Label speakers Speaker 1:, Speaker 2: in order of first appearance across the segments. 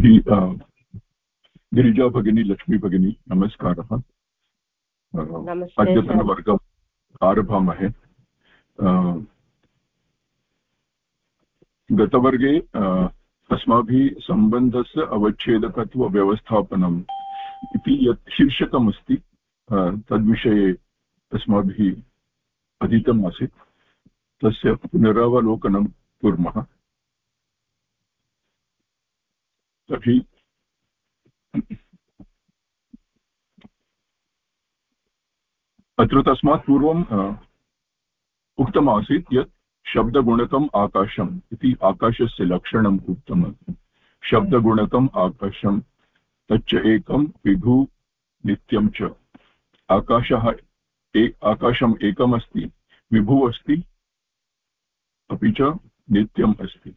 Speaker 1: तर्हि गिरिजा भगिनी लक्ष्मी भगिनी नमस्कारः अद्यतनवर्गम् आरभामहे। गतवर्गे अस्माभिः सम्बन्धस्य अवच्छेदकत्वव्यवस्थापनम् इति यत् शीर्षकमस्ति तद्विषये अस्माभिः अधीतमासीत्। तस्य पुनरावलोकनं कुर्मः। तर्हि अत्र तस्मात् पूर्वम् उक्तमासीत् यत् शब्दगुणकम् आकाशम् इति आकाशस्य लक्षणम् उक्तम् शब्दगुणकम् आकाशम् तच्च एकं विभु नित्यं च। आकाशः एक आकाशम् एकमस्ति, विभुः अस्ति, अपि च नित्यम् अस्ति।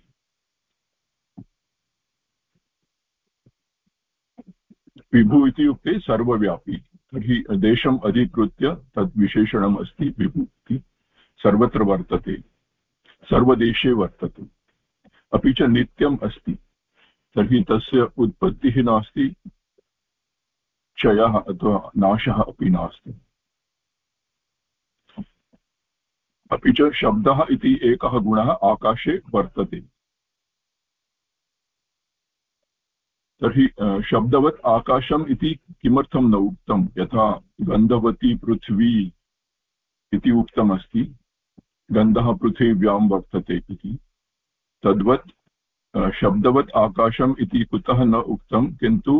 Speaker 1: विभु इत्युक्ते सर्वव्यापी। तर्हि देशम् अधिकृत्य तद् विशेषणम् अस्ति विभु इति सर्वत्र वर्तते। सर्वदेशे वर्तते। अपि च नित्यम् अस्ति। तर्हि तस्य उत्पत्तिः नास्ति, क्षयः अथवा नाशः अपि नास्ति। अपि च शब्दः इति एकः गुणः आकाशे वर्तते। तर्हि शब्दवत् आकाशम् इति किमर्थं न उक्तं? यथा गन्धवती पृथ्वी इति उक्तमस्ति। गन्धः पृथिव्यां वर्तते इति। तद्वत् शब्दवत् आकाशम् इति कुतः न उक्तं, किन्तु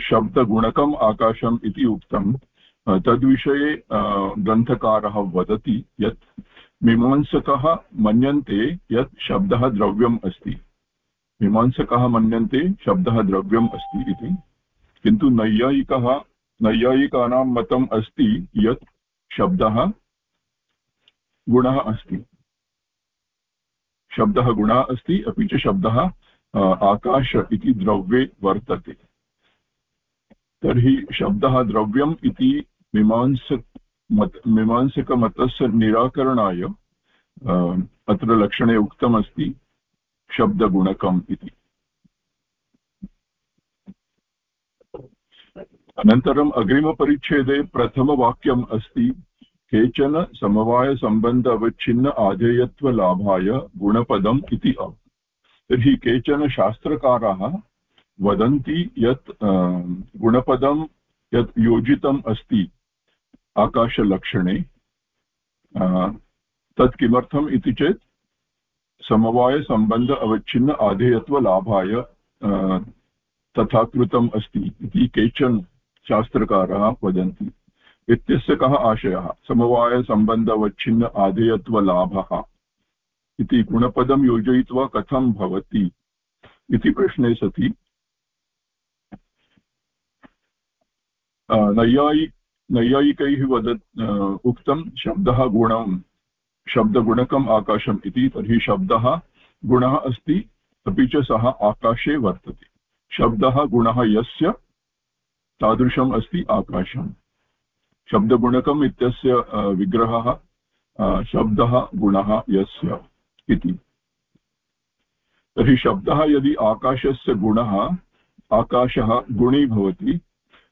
Speaker 1: शब्दगुणकम् आकाशम् इति उक्तं। तद्विषये ग्रन्थकारः वदति यत्, मीमांसकः मन्यन्ते यत् शब्दः द्रव्यम् अस्ति। मीमांसकाः मन्यन्ते शब्दः द्रव्यम् अस्ति इति। किन्तु नैयायिकः, नैयायिकानां मतम् अस्ति यत् शब्दः गुणः अस्ति। शब्दः गुणः अस्ति, अपि च शब्दः आकाश इति द्रव्ये वर्तते। तर्हि शब्दः द्रव्यम् इति मीमांस मत्, मीमांसकमतस्य निराकरणाय अत्र लक्षणे उक्तमस्ति। शब्दगुणकम् इति। अनन्तरम् अग्रिमपरिच्छेदे प्रथमवाक्यम् अस्ति, केचन समवायसम्बन्ध अवच्छिन्न आधेयत्वलाभाय गुणपदम् इति तर्हि केचन शास्त्रकाराः वदन्ति यत् गुणपदं यत् योजितम् अस्ति आकाशलक्षणे तत् किमर्थम् इति चेत् समवायसम्बन्ध अवच्छिन्न आधेयत्वलाभाय तथा कृतम् अस्ति इति केचन शास्त्रकाराः वदन्ति। इत्यस्य कः आशयः? समवायसम्बन्ध अवच्छिन्न आधेयत्वलाभः इति गुणपदं योजयित्वा कथं भवति इति प्रश्ने सति। नैयायि, नैयायिकैः वद उक्तं शब्दः गुणं शब्दगुणकम् आकाशम् इति, तर्हि शब्दः गुणः अस्ति, अपि च सः आकाशे वर्तते। शब्दः गुणः यस्य, तादृशम् अस्ति आकाशम्। शब्दगुणकम् इत्यस्य विग्रहः शब्दः गुणः यस्य इति। तर्हि शब्दः यदि आकाशस्य गुणः, आकाशः गुणी भवति,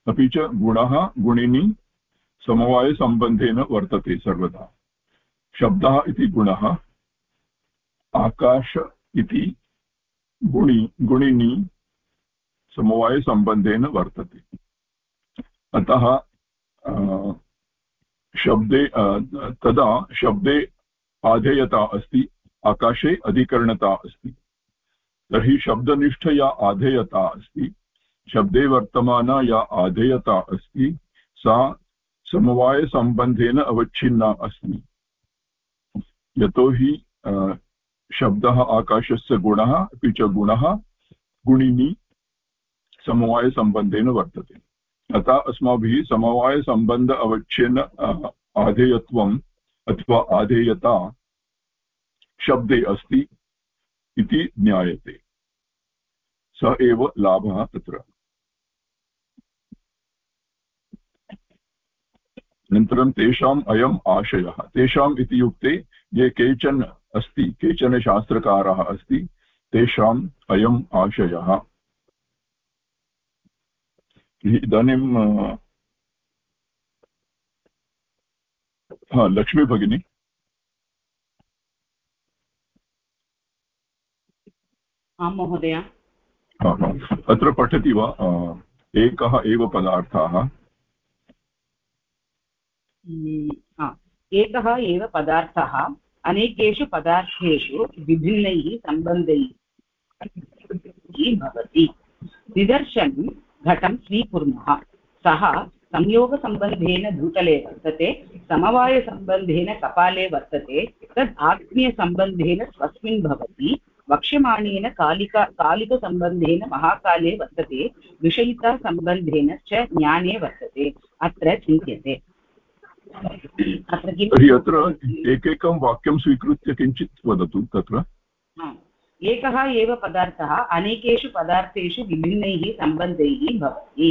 Speaker 1: अपि च गुणः गुणिनि समवायसम्बन्धेन वर्तते सर्वदा। शब्दः इति गुणः, आकाश इति गुणि, गुणिनि समवायसम्बन्धेन वर्तते। अतः शब्दे तदा शब्दे आधेयता अस्ति, आकाशे अधिकरणता अस्ति। तर्हि शब्दनिष्ठ या आधेयता अस्ति, शब्दे वर्तमाना या आधेयता अस्ति, सा समवायसम्बन्धेन अवच्छिन्ना अस्ति यतोहि शब्दः आकाशस्य गुणः, अपि च गुणः, गुणिनि समवायसम्बन्धेन वर्तते। अतः अस्माभिः समवायसम्बन्ध अवच्छेन्न आधेयत्वम् अथवा आधेयता शब्दे अस्ति इति ज्ञायते। स एव लाभः तत्र। अनन्तरं तेषाम् अयम् आशयः। तेषाम् इति युक्ते ये केचन अस्ति केचन शास्त्रकाराः अस्ति तेषाम् अयम् आशयः। इदानीं लक्ष्मी भगिनी।
Speaker 2: आं महोदय।
Speaker 1: अत्र पठति वा? एकः एव पदार्थः।
Speaker 2: एकः एव पदार्थः। अनेकेषु पदार्थेषु विभिन्नैः सम्बन्धैः भवति। निदर्शनं घटं स्वीकुर्मः। सः संयोगसम्बन्धेन भूतले वर्तते, समवायसम्बन्धेन कपाले वर्तते, तद् आत्मीयसम्बन्धेन स्वस्मिन् भवति, वक्ष्यमाणेन कालिका, कालिकसम्बन्धेन महाकाले वर्तते, विषयितासम्बन्धेन च ज्ञाने वर्तते। अत्र चिन्त्यते।
Speaker 1: तर्हि अत्र एकैकं वाक्यं स्वीकृत्य किञ्चित् वदतु तत्र।
Speaker 2: एकः एव पदार्थः, अनेकेषु पदार्थेषु विभिन्नैः सम्बन्धैः भवति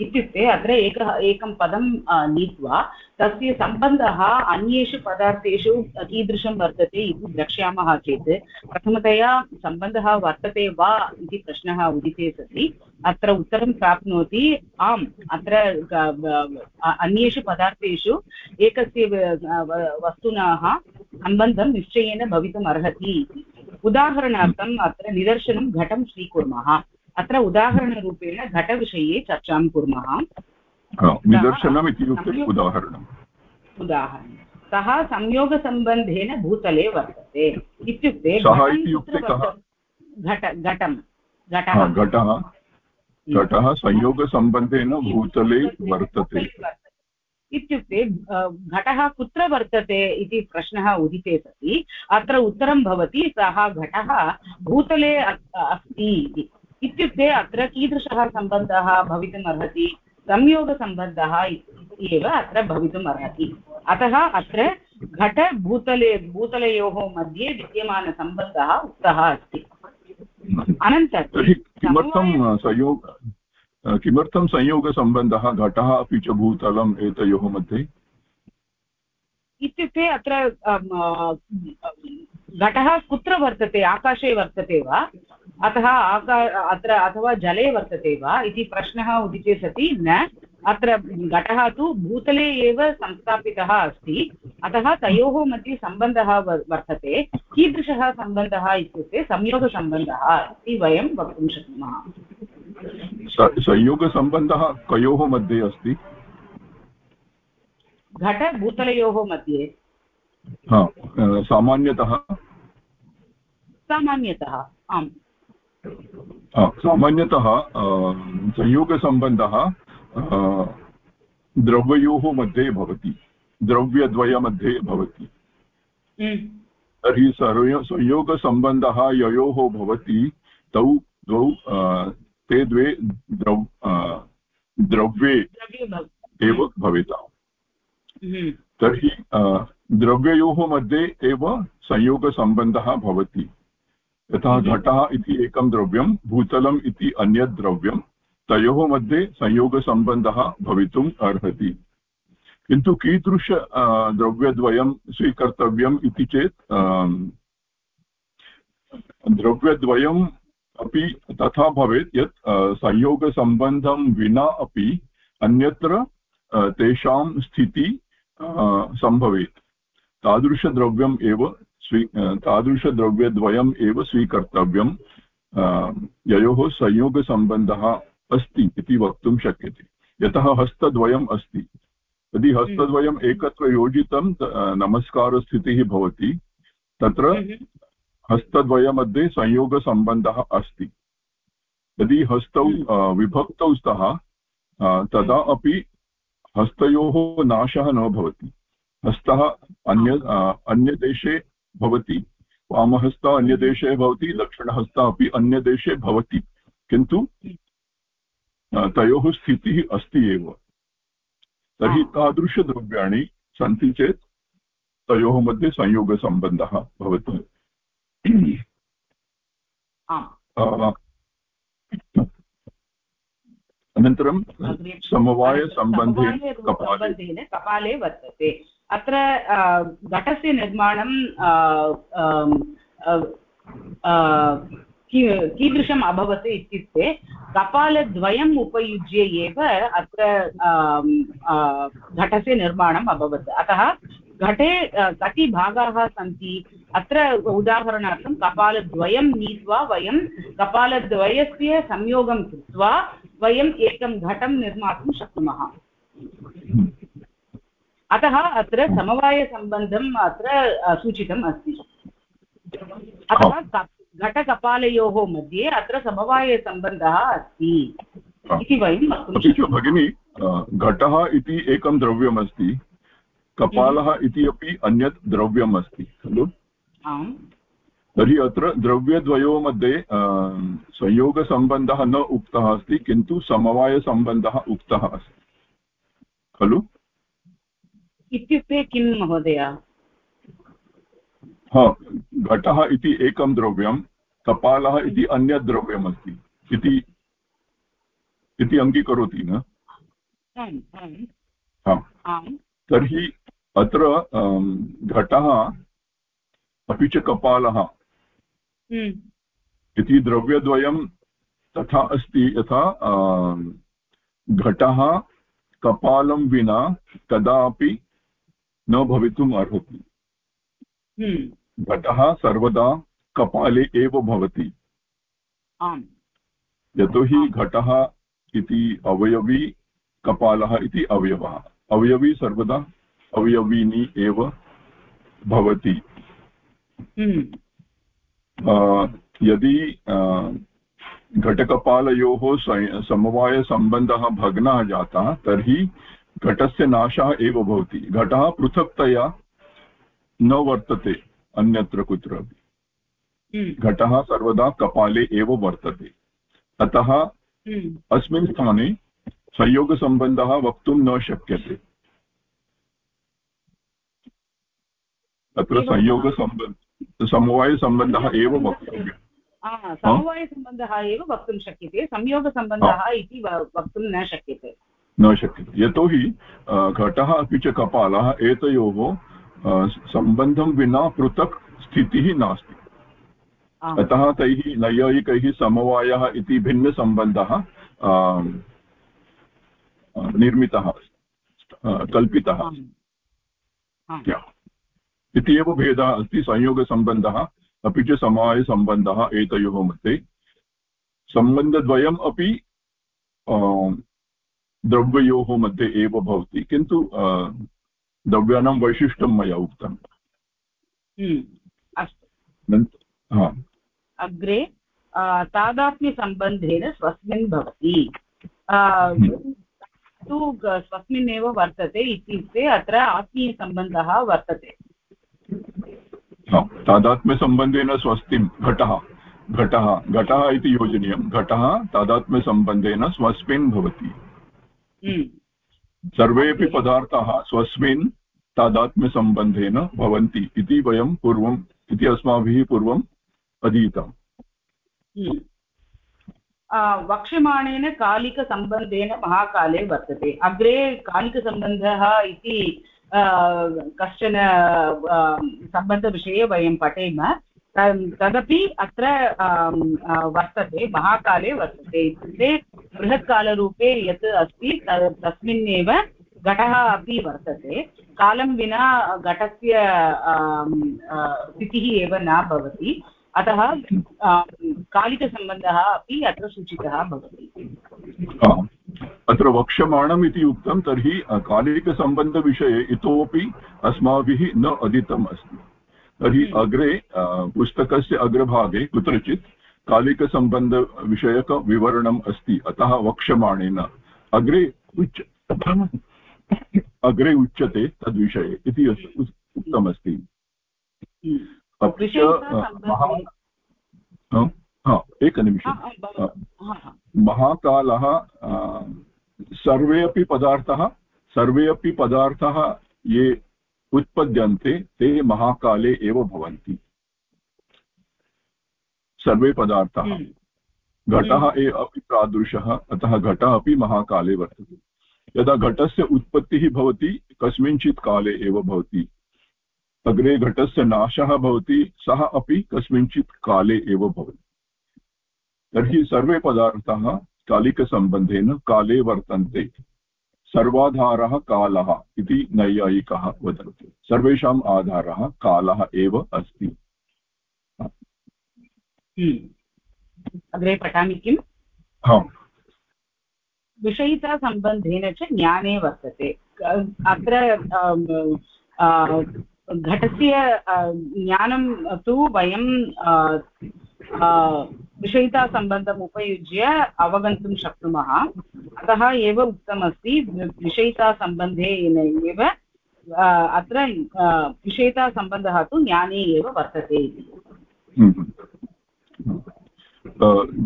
Speaker 2: इत्युक्ते अत्र एकः, एकं पदं नीत्वा तस्य सम्बन्धः अन्येषु पदार्थेषु कीदृशं वर्तते इति द्रक्ष्यामः चेत् प्रथमतया सम्बन्धः वर्तते वा इति प्रश्नः उदिते सति। अत्र उत्तरं प्राप्नोति, आम्, अत्र अन्येषु पदार्थेषु एकस्य वस्तुनः सम्बन्धं निश्चयेन भवितुम् अर्हति इति। उदाहरणार्थम् अत्र निदर्शनं घटं स्वीकुर्मः। अत्र उदाहरणरूपेण घटविषये चर्चां कुर्मः।
Speaker 1: निदर्शनम् इत्युक्ते उदाहरणम्।
Speaker 2: उदाहरणं। सः संयोगसम्बन्धेन भूतले वर्तते। इत्युक्ते घट घटं
Speaker 1: घटः। घटः। घटः। संयोगसम्बन्धेन भूतले वर्तते।
Speaker 2: इत्युक्ते घटः कुत्र वर्तते इति प्रश्नः उदिते सति अत्र उत्तरं भवति सः घटः भूतले अस्ति इति। इत्युक्ते अत्र कीदृशः सम्बन्धः भवितुम् अर्हति संयोगसम्बन्धः एव अत्र भवितुम् अर्हति। अतः अत्र घटभूतले भूतलयोः मध्ये विद्यमानसम्बन्धः उक्तः अस्ति।
Speaker 1: अनन्तरं किमर्थं संयोग किमर्थं संयोगसम्बन्धः घटः अपि च भूतलम् एतयोः मध्ये?
Speaker 2: इत्युक्ते अत्र घटः कुत्र वर्तते? आकाशे वर्तते वा? अतः आका, अत्र अथवा जले वर्तते वा? इति प्रश्नः उदिते सति, न. अत्र घटः तु भूतले एव संस्थापितः अस्ति। अतः तयोः मध्ये सम्बन्धः वर्तते। कीदृशः सम्बन्धः इत्युक्ते संयोगसम्बन्धः इति वयं वक्तुं शक्नुमः।
Speaker 1: संयोगसम्बन्धः कयोः मध्ये अस्ति?
Speaker 2: घटभूतलयोः मध्ये।
Speaker 1: सामान्यतः?
Speaker 2: सामान्यतः आम्।
Speaker 1: सामान्यतः संयोगसम्बन्धः द्रव्ययोः मध्ये भवति द्रव्यद्वयमध्ये भवति।
Speaker 2: हम्म।
Speaker 1: तर्हि सर्व संयोगसम्बन्धः ययोः भवति तौ द्वौ ते द्वे द्रव द्रव्ये एव भवेताम्
Speaker 2: हम्म।
Speaker 1: तर्हि द्रव्ययोः मध्ये एव संयोगसम्बन्धः भवति यथा हम्म। घटः इति एकं द्रव्यं भूतलम् इति अन्यत् द्रव्यं तयोः मध्ये संयोगसम्बन्धः भवितुम् अर्हति किन्तु कीदृश द्रव्यद्वयं स्वीकर्तव्यम् इति चेत् द्रव्यद्वयं अपि तथा भवेत् यत् संयोगसम्बन्धं विना अपि अन्यत्र तेषां स्थितिः सम्भवेत् तादृशद्रव्यम् एव स्वी तादृशद्रव्यद्वयम् एव स्वीकर्तव्यं ययोः संयोगसम्बन्धः अस्ति इति वक्तुं शक्यते यतः हस्तद्वयम् अस्ति यदि हम्म। हस्तद्वयम् एकत्र योजितं नमस्कारस्थितिः भवति तत्र हम्म। हस्तद्वयमध्ये संयोगसम्बन्धः अस्ति यदि हस्तौ हम्म। विभक्तौ स्तः तदा हम्म। अपि हस्तयोः नाशः न भवति हस्तः अन्य अन्यदेशे भवति वामहस्तः अन्यदेशे भवति दक्षिणहस्तः अपि अन्यदेशे भवति किन्तु हम्म। तयोः स्थितिः अस्ति एव तर्हि तादृशद्रव्याणि सन्ति चेत् तयोः मध्ये संयोगसम्बन्धः भवति अनन्तरं समवायसम्बन्धेन
Speaker 2: कपाले। वर्तते। अत्र घटस्य निर्माणं कीदृशम् अभवत् इत्युक्ते कपालद्वयम् उपयुज्य एव अत्र घटस्य निर्माणम् अभवत्। अतः घटे कति भागाः सन्ति? अत्र उदाहरणार्थं कपालद्वयं नीत्वा वयं कपालद्वयस्य संयोगं कृत्वा वयम् एकं घटं निर्मातुं शक्नुमः। अतः अत्र समवायसम्बन्धम् अत्र सूचितम् अस्ति। अतः घटकपालयोः मध्ये अत्र समवायसम्बन्धः अस्ति इति वयं
Speaker 1: भगिनि घटः इति एकं द्रव्यमस्ति कपालः हम्म। इति अपि अन्यत् द्रव्यम् अस्ति खलु? तर्हि अत्र द्रव्यद्वयोः मध्ये संयोगसम्बन्धः न उक्तः अस्ति किन्तु समवायसम्बन्धः उक्तः अस्ति। खलु?
Speaker 2: इत्युक्ते किं महोदय?
Speaker 1: हा घटः इति एकं द्रव्यं कपालः इति अन्यत् द्रव्यमस्ति इति इति अङ्गीकरोति न? तर्हि अत्र घटः अपि च कपालः हम्म। इति द्रव्यद्वयं तथा अस्ति यथा घटः कपालं विना कदापि न भवितुम् अर्हति हम्म। घटः सर्वदा कपाले एव भवति यतोहि घटः इति अवयवी कपालः इति अवयवः अवयवी सर्वदा अवयवीनि एव भवति। यदि घटकपालयोः समवायसम्बन्धः भग्नः जातः तर्हि घटस्य नाशः एव भवति। घटः पृथक्तया न वर्तते अन्यत्र कुत्रापि। हम्म। घटः सर्वदा कपाले एव वर्तते। अतः हम्म। अस्मिन् स्थाने संयोगसम्बन्धः वक्तुं न शक्यते। तत्र संयोगसम्बन्ध समवायसम्बन्धः एव वक्तव्यः
Speaker 2: समवायसम्बन्धः एव वक्तुं शक्यते। संयोगसम्बन्धः इति वक्तुं न शक्यते।
Speaker 1: न शक्यते। यतोहि घटः अपि च कपालः एतयोः सम्बन्धं विना पृथक् स्थितिः नास्ति। अतः तैः नैयायिकैः समवायः इति भिन्नसम्बन्धः निर्मितः कल्पितः। इति एव भेदः अस्ति संयोगसम्बन्धः अपि च समवायसम्बन्धः एतयोः मध्ये सम्बन्धद्वयम् अपि द्रव्ययोः मध्ये एव भवति किन्तु द्रव्याणां वैशिष्ट्यं मया उक्तम्
Speaker 2: हम्म, अस्तु। अग्रे तादात्म्यसम्बन्धेन स्वस्मिन् भवति। तु स्वस्मिन् एव वर्तते इत्युक्ते अत्र आत्मीयसम्बन्धः वर्तते।
Speaker 1: तादात्म्यसम्बन्धेन स्वस्तिं घटः घटः घटः इति योजनीयं घटः तादात्म्यसम्बन्धेन स्वस्मिन् भवति हम्म। सर्वेपि पदार्थाः स्वस्मिन् तादात्म्यसम्बन्धेन भवन्ति इति वयं पूर्वम् इति अस्माभिः पूर्वम् अधीतम्
Speaker 2: हम्म। वक्ष्यमाणेन कालिकसम्बन्धेन महाकाले वर्तते अग्रे कालिकसम्बन्धः इति कश्चन सम्बन्धविषये वयं पठेम। तदपि अत्र वर्तते, महाकाले वर्तते। इत्युक्ते बृहत्कालरूपे यत् अस्ति तस्मिन्नेव घटः अपि वर्तते। कालं विना घटस्य स्थितिः एव न भवति। अतः कालिकसम्बन्धः अपि अत्र सूचितः भवति।
Speaker 1: अत्र वक्ष्यमाणम् इति उक्तं तर्हि कालिकसम्बन्धविषये इतोपि अस्माभिः न अधीतम् अस्ति। तर्हि। अग्रे पुस्तकस्य अग्रभागे कुत्रचित् कालिकसम्बन्धविषयकविवरणम् अस्ति अतः वक्ष्यमाणेन। अग्रे उच्च अग्रे उच्यते तद्विषये इति उक्तमस्ति। अपि च एकनिमिषं. महाकालः सर्वे अपि पदार्थाः सर्वे अपि पदार्थाः ये उत्पद्यन्ते ते महाकाले एव भवन्ति. सर्वे पदार्थाः. हम्म। घटः हम्म। एव अपि तादृशः अतः घटः अपि महाकाले वर्तते. यदा घटस्य उत्पत्तिः भवति कस्मिंश्चित् काले एव भवति. अग्रे घटस्य नाशः भवति सः अपि कस्मिंश्चित् काले एव भवति. तर्हि सर्वे पदार्थाः कालिकसम्बन्धेन काले वर्तन्ते। सर्वाधारः कालः इति नैयायिकः वदन्ति। सर्वेषाम् आधारः कालः एव अस्ति।
Speaker 2: हम्म। अग्रे पठामि किम्? विषयितासम्बन्धेन च ज्ञाने वर्तते। अत्र घटस्य ज्ञानं तु वयं विषयितासम्बन्धम् उपयुज्य अवगन्तुं शक्नुमः अतः एव उक्तमस्ति विषयितासम्बन्धेन एव अत्र विषयितासम्बन्धः तु ज्ञाने एव वर्तते इति।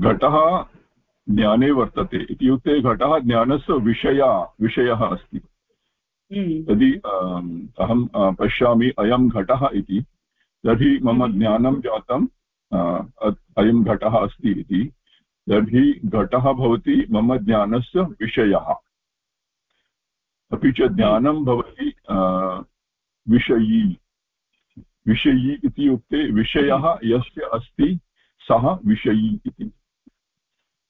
Speaker 1: घटः ज्ञाने वर्तते इत्युक्ते घटः ज्ञानस्य विषया विषयः अस्ति। यदि अहं पश्यामि अयं घटः इति तर्हि मम। ज्ञानं जातं अयं घटः अस्ति इति। तर्हि घटः भवति मम ज्ञानस्य विषयः। अपि च ज्ञानं भवति विषयी। विषयी इत्युक्ते विषयः यस्य अस्ति, सः विषयी इति।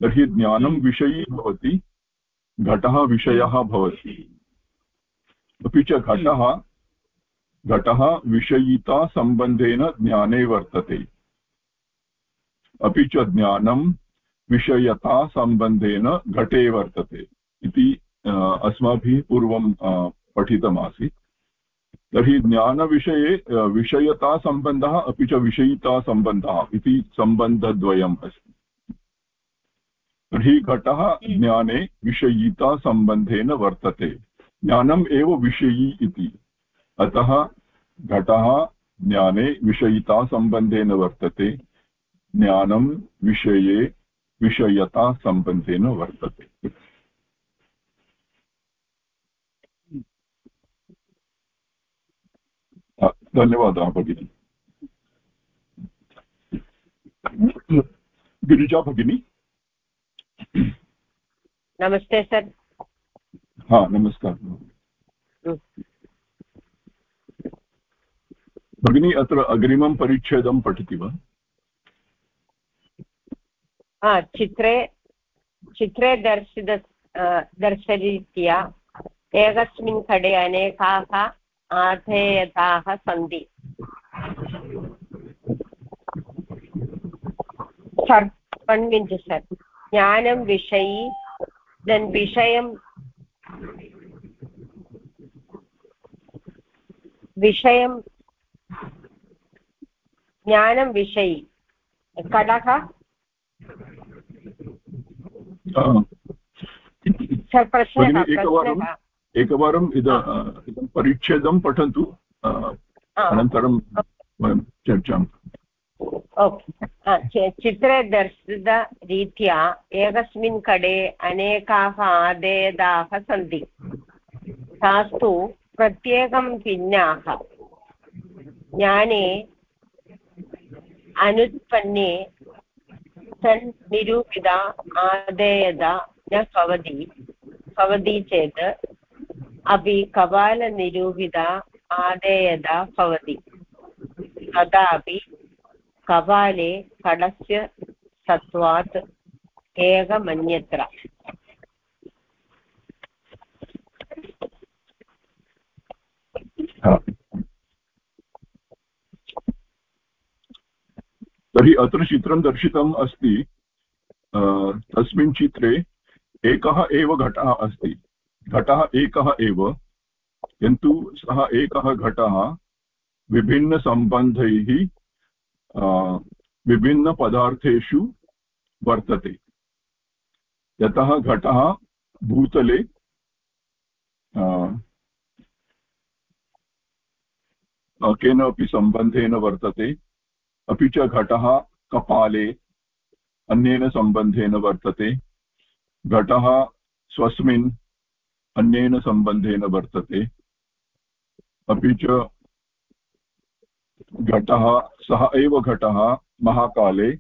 Speaker 1: तर्हि ज्ञानं। विषयी भवति, घटः विषयः भवति। अपि च घटः घटः विषयितासम्बन्धेन ज्ञाने वर्तते। अपि च ज्ञानं विषयतासम्बन्धेन घटे वर्तते इति अस्माभिः पूर्वं पठितमासीत्। तर्हि ज्ञानविषये विषयतासम्बन्धः अपि च विषयितासम्बन्धः इति सम्बन्धद्वयम् अस्ति। तर्हि घटः। ज्ञाने विषयितासम्बन्धेन वर्तते। ज्ञानम् एव विषयी इति। अतः घटः ज्ञाने विषयितासम्बन्धेन वर्तते। ज्ञानं विषये विषयतासम्बन्धेन वर्तते। धन्यवादः भगिनि। गिरिजा भगिनी।
Speaker 3: नमस्ते सर्।
Speaker 1: हा नमस्कारः। भगिनी अत्र अग्रिमं परिच्छेदं पठति वा?
Speaker 3: चित्रे चित्रे दर्शित दर्शरीत्या एकस्मिन् खडे अनेकाः आधेयताः सन्ति सर् वन् मिनिट् सर् ज्ञानं विषयी देन् विषयं विषयं ज्ञानं विषयी खडः
Speaker 1: एकवारम् इदं परिच्छेदं पठन्तु। अनन्तरं वयं चर्चां
Speaker 3: ओके। चित्रे दर्शितरीत्या एकस्मिन् कडे अनेकाः आदेदाः सन्ति। तास्तु प्रत्येकं भिन्नाः। ज्ञाने अनुत्पन्ने सन् निरूपिता आदेयता न भवति। भवति चेत् अपि कपालनिरूपिता आदेयता भवति। तदापि कपाले खडस्य सत्त्वात् एकमन्यत्र।
Speaker 1: तर्हि अत्र चित्रं दर्शितम् अस्ति। तस्मिन् चित्रे एकः एव घटः अस्ति। घटः एकः एव, किन्तु सः एकः घटः विभिन्नसम्बन्धैः विभिन्नपदार्थेषु वर्तते। यतः घटः भूतले केनापि सम्बन्धेन वर्तते। अपि च घटः कपाले, अन्येन सम्बन्धेन वर्तते। घटः स्वस्मिन्, अन्येन सम्बन्धेन वर्तते। अपि च घटः, सः एव घटः महाकाले,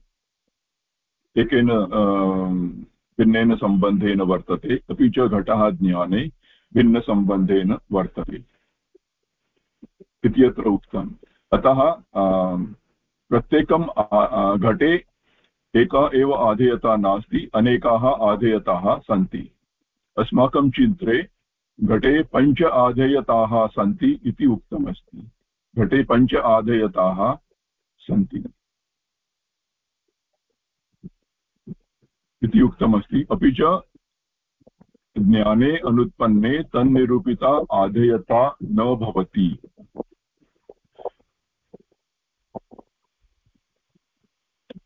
Speaker 1: एकेन भिन्नेन सम्बन्धेन वर्तते। अपि च घटः ज्ञाने भिन्नसम्बन्धेन वर्तते। इति अत्र उक्तम्। अतः प्रत्येकं घटे एका एव आधेयता नास्ति, अनेकाः आधेयताः सन्ति। अस्माकं चित्रे घटे पञ्च आधेयताः सन्ति इति उक्तमस्ति। घटे पञ्च आधेयताः सन्ति। इति उक्तमस्ति। अपि च ज्ञाने अनुत्पन्ने तन्निरूपिता आधेयता न भवति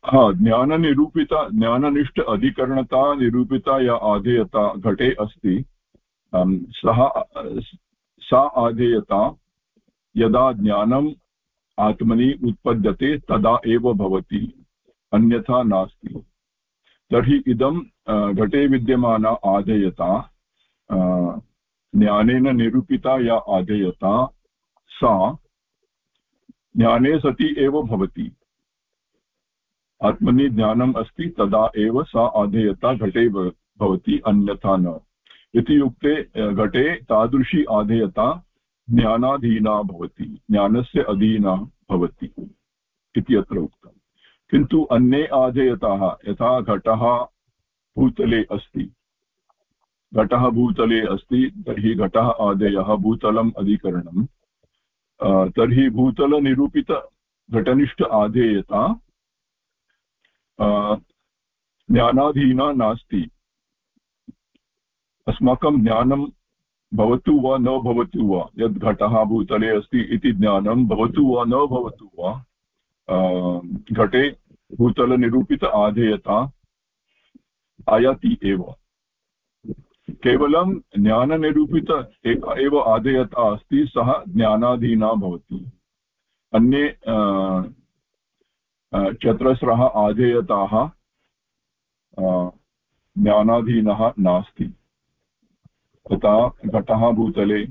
Speaker 1: हा ज्ञाननिरूपिता, ज्ञाननिष्ठ अधिकरणता, निरूपिता या आधेयता घटे अस्ति. सः, सा आधेयता, यदा ज्ञानम् आत्मनि उत्पद्यते, तदा एव भवति, अन्यथा नास्ति. तर्हि इदं घटे विद्यमाना आदेयता ज्ञानेन निरूपिता या आदेयता सा ज्ञाने सति एव भवति. आत्मनि ज्ञानम् अस्ति तदा एव सा आधेयता घटे भवति अन्यथा न। इति युक्ते घटे तादृशी आधेयता ज्ञानाधीना भवति, ज्ञानस्य अधीना भवति इति अत्र उक्तम् किन्तु अन्ये आधेयताः यथा घटः भूतले अस्ति, घटः भूतले अस्ति, तर्हि घटः आदेयः भूतलम् अधिकरणम् तर्हि भूतलनिरूपितघटनिष्ठ आधेयता ज्ञानाधीना नास्ति। अस्माकं ज्ञानं भवतु वा न भवतु वा, यद् घटः भूतले अस्ति इति ज्ञानं भवतु वा न भवतु वा घटे भूतलनिरूपित आधेयता आयाति एव। केवलं ज्ञाननिरूपित एक एव आधेयता अस्ति, सः ज्ञानाधीना भवति। अन्ये चतस्रः आधेयताः ज्ञानाधीनः नास्ति। तथा घटः भूतले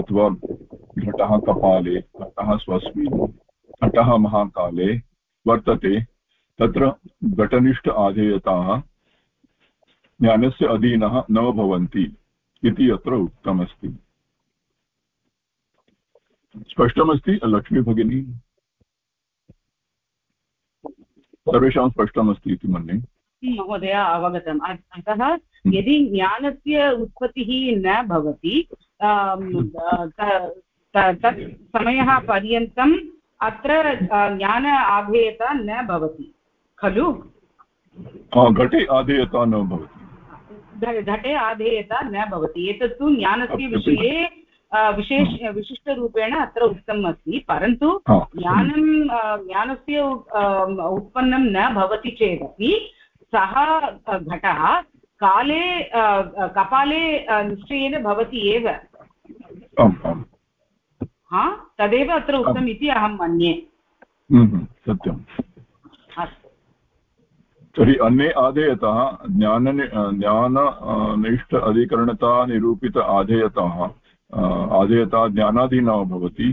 Speaker 1: अथवा घटः कपाले, घटः स्वस्मिन्, घटः महाकाले वर्तते। तत्र घटनिष्ठ आधेयताः ज्ञानस्य अधीनः न भवन्ति इति अत्र उक्तमस्ति। स्पष्टमस्ति लक्ष्मी भगिनी सर्वेषां स्पष्टमस्ति इति मन्ये।
Speaker 2: महोदय अवगतम्। अतः यदि ज्ञानस्य उत्पत्तिः न भवति तत् समयः पर्यन्तं अत्र ज्ञान आधेयता न भवति। खलु?
Speaker 1: घटे आधेयता न भवति।
Speaker 2: घटे आधेयता न भवति। एतत्तु ज्ञानस्य विषये विशेष विशिष्टरूपेण अत्र उक्तम् अस्ति परन्तु ज्ञानं ज्ञानस्य उत्पन्नं न भवति चेदपि सः घटः काले कपाले निश्चयेन भवति एव। हा? तदेव अत्र उक्तम् इति अहं मन्ये।
Speaker 1: हम्म, हम्म, सत्यम्। तर्हि अन्ये आधेयतः ज्ञान ज्ञाननिष्ठ अधिकरणता निरूपित आधेयताः। आधेयता ज्ञानाधीना भवति।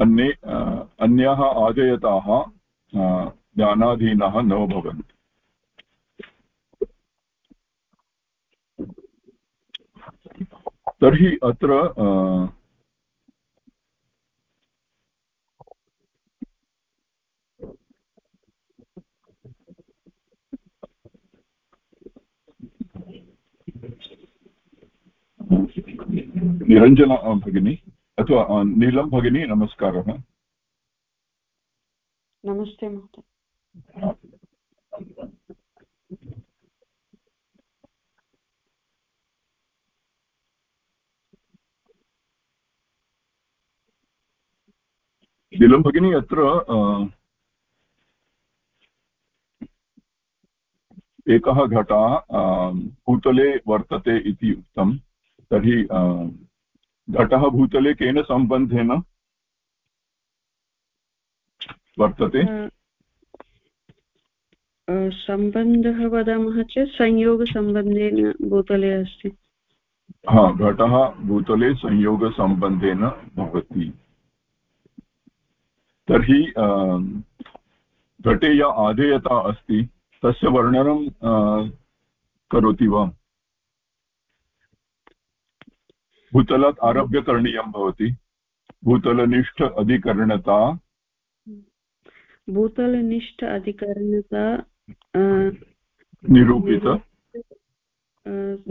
Speaker 1: अन्ये अन्याः आधेयताः ज्ञानाधीनाः न भवन्ति। तर्हि अत्र निरञ्जना भगिनी अथवा नीलं भगिनी नमस्कारः।
Speaker 4: नमस्ते
Speaker 1: नीलं भगिनी अत्र एकः घटः भूतले वर्तते इति उक्तं तर्हि घटः भूतले केन सम्बन्धेन वर्तते?
Speaker 4: सम्बन्धः वदामः चेत् संयोगसम्बन्धेन भूतले अस्ति।
Speaker 1: हा घटः भूतले संयोगसम्बन्धेन भवति। तर्हि घटे या आधेयता अस्ति तस्य वर्णनं करोति वा? भूतलात् आरभ्य करणीयं भवति। भूतलनिष्ठ अधिकरणता।
Speaker 4: भूतलनिष्ठ अधिकरणता
Speaker 1: निरूपित।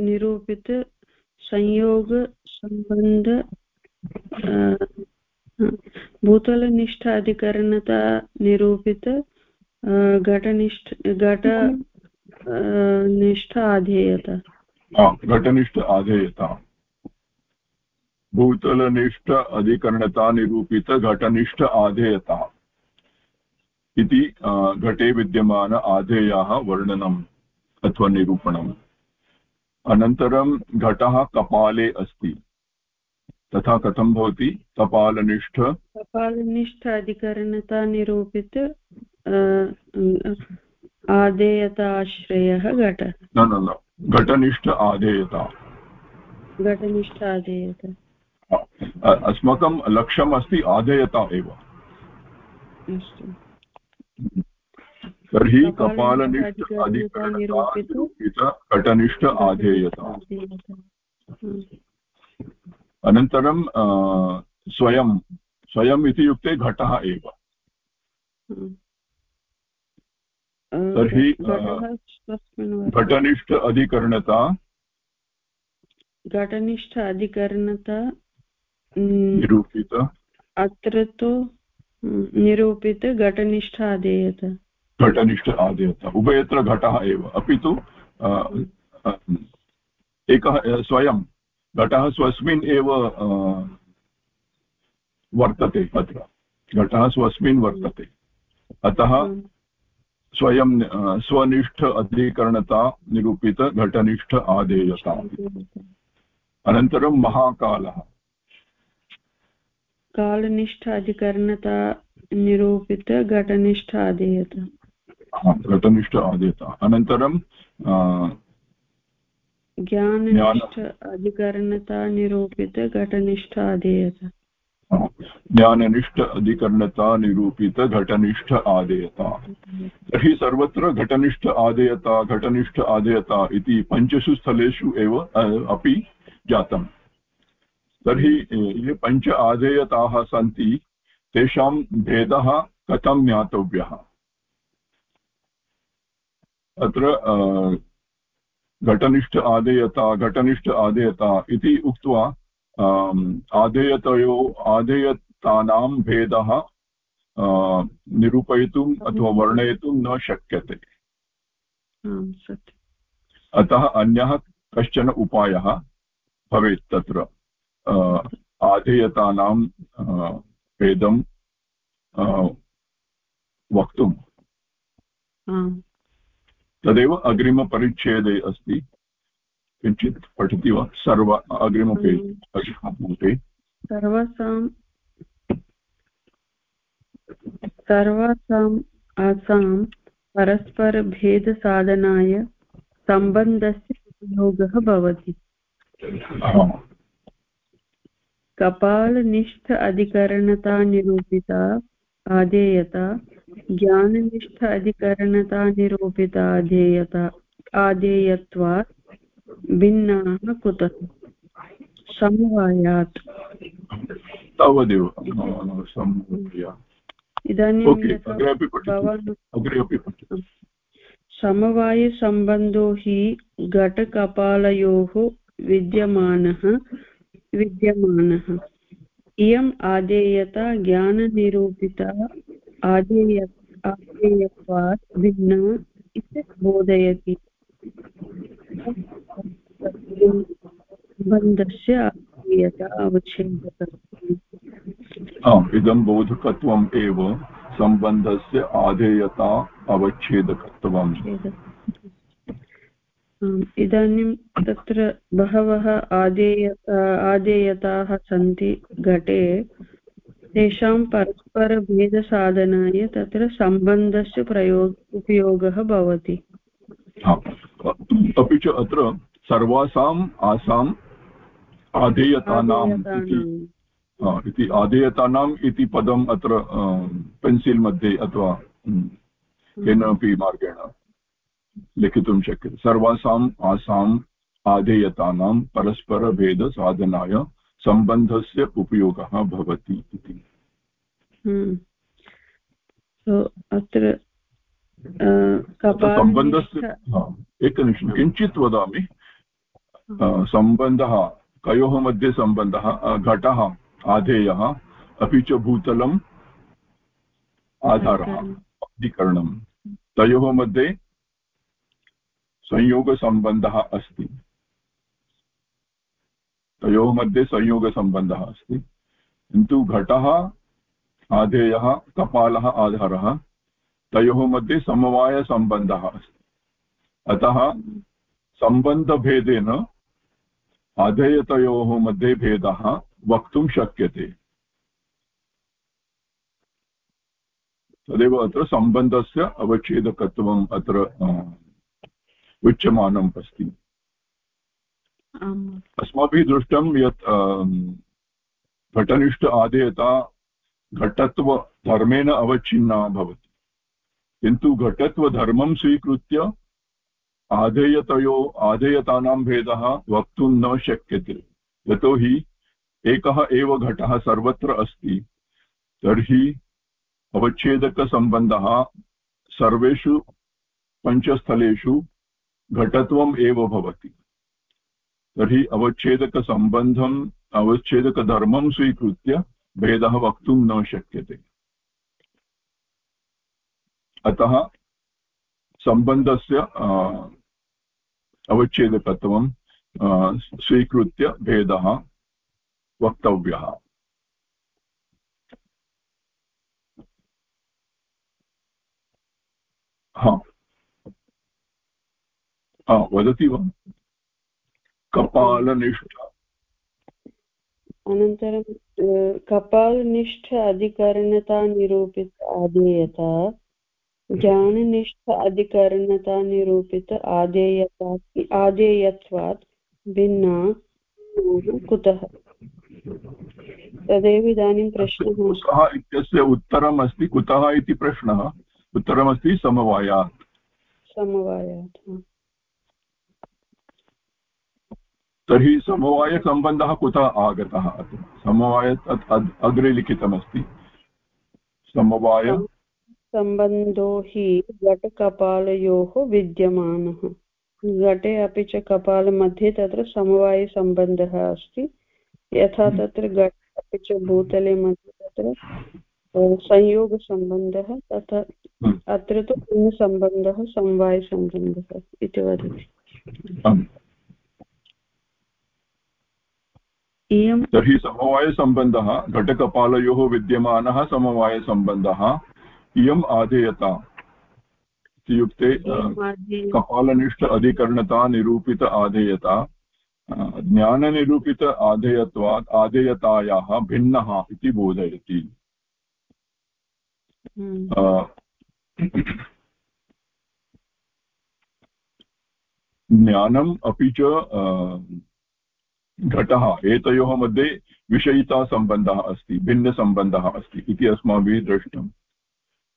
Speaker 4: निरूपित संयोग सम्बन्ध भूतलनिष्ठ अधिकरणता निरूपित घटनिष्ठ घट निष्ठ आधेयता।
Speaker 1: घटनिष्ठ आधेयता। भूतलनिष्ठ अधिकरणता निरूपित घटनिष्ठ आधेयता इति घटे विद्यमान आधेयाः वर्णनम् अथवा निरूपणम्। अनन्तरं घटः कपाले अस्ति। तथा कथं भवति? कपालनिष्ठ
Speaker 4: कपालनिष्ठ अधिकरणता निरूपित आदेयताश्रयः घट।
Speaker 1: न न न। घटनिष्ठ आदेयता
Speaker 4: घटनिष्ठ आदेयता
Speaker 1: अस्माकं लक्ष्यम् अस्ति आधेयता एव। तर्हि कपालनिष्ठ अधिकरणनिरूपित घटनिष्ठ आधेयता अनन्तरं स्वयं स्वयम् इत्युक्ते घटः एव। तर्हि घटनिष्ठ अधिकरणता।
Speaker 4: घटनिष्ठ अधिकरणता
Speaker 1: निरूपित।
Speaker 4: अत्र तु निरूपित घटनिष्ठ आदेयत
Speaker 1: घटनिष्ठ आदेयत। उभयत्र घटः एव। अपि तु एकः स्वयं। घटः स्वस्मिन् एव वर्तते अत्र। घटः स्वस्मिन् वर्तते। अतः स्वयं स्वनिष्ठ अधिकरणता निरूपित घटनिष्ठ आदेयता। अनन्तरं महाकालः।
Speaker 4: कालनिष्ठ अधिकरणता निरूपित घटनिष्ठ आदेयत।
Speaker 1: घटनिष्ठ आदेयत। अनन्तरं
Speaker 4: ज्ञाननिष्ठ अधिकरणता निरूपित घटनिष्ठ आदेयत।
Speaker 1: ज्ञाननिष्ठ अधिकरणता निरूपित घटनिष्ठ आदेयता। तर्हि सर्वत्र घटनिष्ठ आदेयता घटनिष्ठ आदेयता इति पञ्चसु स्थलेषु एव अपि जातम्। तर्हि ये पञ्च आधेयताः सन्ति तेषां भेदः कथं ज्ञातव्यः? अत्र घटनिष्ठ आदेयता घटनिष्ठ आदेयता इति उक्त्वा आधेयतयो आधेयतानां भेदः निरूपयितुम् अथवा वर्णयितुं न शक्यते। अतः अन्यः कश्चन उपायः भवेत् तत्र। आधेयतानां भेदं वक्तुं। तदेव अग्रिमपरिच्छेदे अस्ति। किञ्चित् पठति वा? सर्व अग्रिमपे भवति
Speaker 4: सर्वासां सर्वासाम् आसां परस्परभेदसाधनाय सम्बन्धस्य उपयोगः भवति। कपालनिष्ठ अधिकरणता निरूपिता आधेयता ज्ञाननिष्ठ अधिकरणता निरूपिता आधेयता आधेयत्वात् भिन्नाः कुतः? समवायात्।
Speaker 1: तावदेव।
Speaker 4: इदानीं समवायसम्बन्धो हि घटकपालयोः विद्यमानः विद्यमानः। इयम् आदेयता ज्ञाननिरूपिता आदेय आदेयत्वात् भिन्ना इति बोधयति। बन्धस्य आदेयता अवच्छेदकत्वम्
Speaker 1: इदं बोधकत्वम् एव सम्बन्धस्य आधेयता अवच्छेदकत्वम्।
Speaker 4: इदानीं तत्र बहवः आदेय आदेयताः सन्ति घटे। तेषां परस्परभेदसाधनाय तत्र सम्बन्धस्य प्रयोग, उपयोगः भवति।
Speaker 1: अपि च अत्र सर्वासाम् आसाम् आधेयतानाम् इति आधेयतानाम् इति पदम् अत्र पेन्सिल् मध्ये अथवा केनापि मार्गेण लिखितुं शक्यते सर्वासाम् आसाम् आधेयतानां परस्परभेदसाधनाय सम्बन्धस्य उपयोगः भवति इति।
Speaker 4: हम्म। अत्र
Speaker 1: सम्बन्धस्य एकनिमिषं किञ्चित् वदामि। सम्बन्धः कयोः मध्ये सम्बन्धः? घटः आधेयः अपि च भूतलम् आधारः अधिकरणं तयोः मध्ये संयोगसम्बन्धः अस्ति। तयोः मध्ये संयोगसम्बन्धः अस्ति। किन्तु घटः, आधेयः, कपालः, आधारः, तयोः मध्ये समवायसम्बन्धः अस्ति। अतः सम्बन्धभेदेन अधेयतयोः मध्ये भेदः वक्तुं शक्यते। तदेव अत्र सम्बन्धस्य अवच्छेदकत्वम् अत्र उच्यमानम् अस्ति। अस्माभिः दृष्टं यत् घटनिष्ठ आदेयता घटत्वधर्मेण अवच्छिन्ना भवति। किन्तु घटत्वधर्मं स्वीकृत्य आधेयतयो आधेयतानां भेदः वक्तुं न शक्यते। यतोहि एकः एव घटः सर्वत्र अस्ति तर्हि अवच्छेदकसम्बन्धः सर्वेषु पञ्चस्थलेषु घटत्वम् एव भवति। तर्हि अवच्छेदकसम्बन्धम् अवच्छेदकधर्मं स्वीकृत्य भेदः वक्तुं न शक्यते। अतः सम्बन्धस्य अवच्छेदकत्वं स्वीकृत्य भेदः वक्तव्यः। हा। वदति वा? कपालनिष्ठ।
Speaker 4: अनन्तरं कपालनिष्ठ अधिकरणता निरूपित आदेयता ज्ञाननिष्ठ अधिकरणता निरूपित आदेयता आदेयत्वात् भिन्ना कुतः? तदेव इदानीं प्रश्नः।
Speaker 1: कुतः इत्यस्य उत्तरम् अस्ति? कुतः इति प्रश्नः? उत्तरमस्ति समवायात्।
Speaker 4: समवायात्
Speaker 1: तर्हि समवायसम्बन्धः कुतः आगतः समवाय अग्रे लिखितमस्ति समवाय
Speaker 4: सम्बन्धो हि घटकपालयोः विद्यमानः। घटे अपि च कपालमध्ये तत्र समवायसम्बन्धः अस्ति। यथा हम्म। तत्र घटे अपि च भूतले मध्ये तत्र संयोगसम्बन्धः तथा हम्म। अत्र तु भिन्नसम्बन्धः समवायसम्बन्धः इति वदति।
Speaker 1: तर्हि समवायसम्बन्धः घटकपालयोः विद्यमानः समवायसम्बन्धः इयम् आधेयता। इत्युक्ते कपालनिष्ठ अधिकरणता निरूपित आधेयता ज्ञाननिरूपित आधेयत्वात् आधेयतायाः भिन्नः इति बोधयति। हम्म। ज्ञानम् अपि च घटः एतयोः मध्ये विषयितासम्बन्धः अस्ति भिन्नसम्बन्धः अस्ति इति अस्माभिः दृष्टम्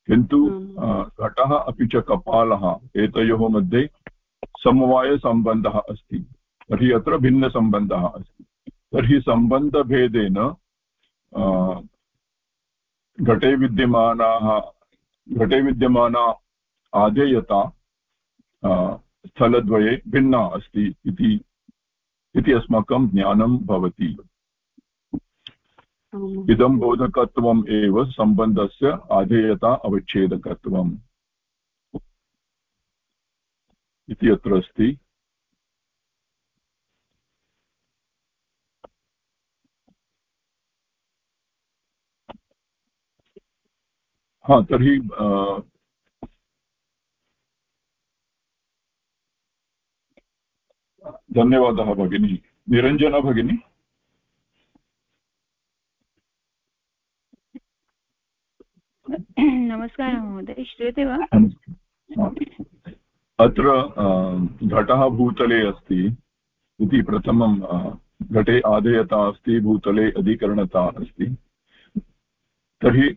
Speaker 1: किन्तु हम्म। घटः अपि च कपालः एतयोः मध्ये समवायसम्बन्धः अस्ति तर्हि अत्र भिन्नसम्बन्धः अस्ति तर्हि सम्बन्धभेदेन घटे विद्यमानाः घटे विद्यमाना आधेयता स्थलद्वये भिन्ना अस्ति इति अस्माकं ज्ञानं भवति। इदं बोधकत्वम् एव सम्बन्धस्य आधेयता अवच्छेदकत्वम्। इति अत्र अस्ति। हा तर्हि धन्यवादः भगिनी निरञ्जना भगिनी
Speaker 5: नमस्कारः महोदय श्रूयते वा
Speaker 1: अत्र घटः भूतले अस्ति इति प्रथमं घटे आधेयता अस्ति भूतले अधिकरणता अस्ति तर्हि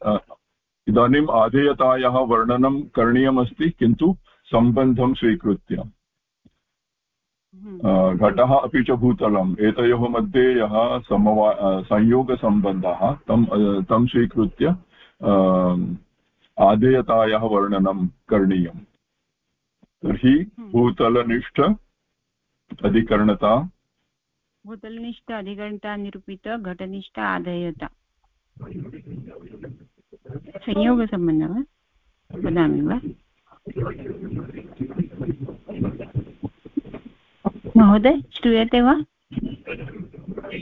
Speaker 1: इदानीम् आधेयतायाः वर्णनं करणीयमस्ति किन्तु सम्बन्धं स्वीकृत्य घटः अपि च भूतलम्। एतयोः मध्ये यः समवा संयोगसम्बन्धः तं तं स्वीकृत्य आदेयतायाः वर्णनं करणीयम्। तर्हि भूतलनिष्ठ अधिकरणता।
Speaker 5: भूतलनिष्ठ अधिकरणता निरूपित घटनिष्ठ आधेयता संयोगसम्बन्धः वदामि वा? महोदय श्रूयते वा?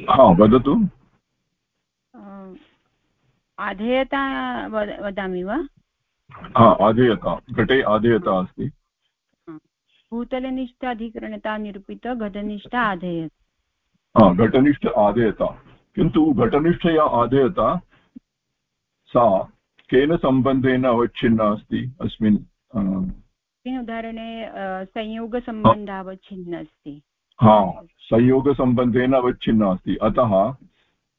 Speaker 1: हा वदतु.
Speaker 5: आधेयता वदामि वा?
Speaker 1: हा आधेयता घटे आधेयता अस्ति.
Speaker 5: भूतलनिष्ठ अधिकरणता निरूपित घटनिष्ठ आधेयत।
Speaker 1: हा घटनिष्ठ आधेयता किन्तु घटनिष्ठया आधेयता सा केन सम्बन्धेन अवच्छिन्ना अस्ति अस्मिन्
Speaker 5: अस्मिन् उदाहरणे संयोगसम्बन्धः अवच्छिन्न अस्ति।
Speaker 1: हा संयोगसम्बन्धेन अवच्छिन्ना अस्ति। अतः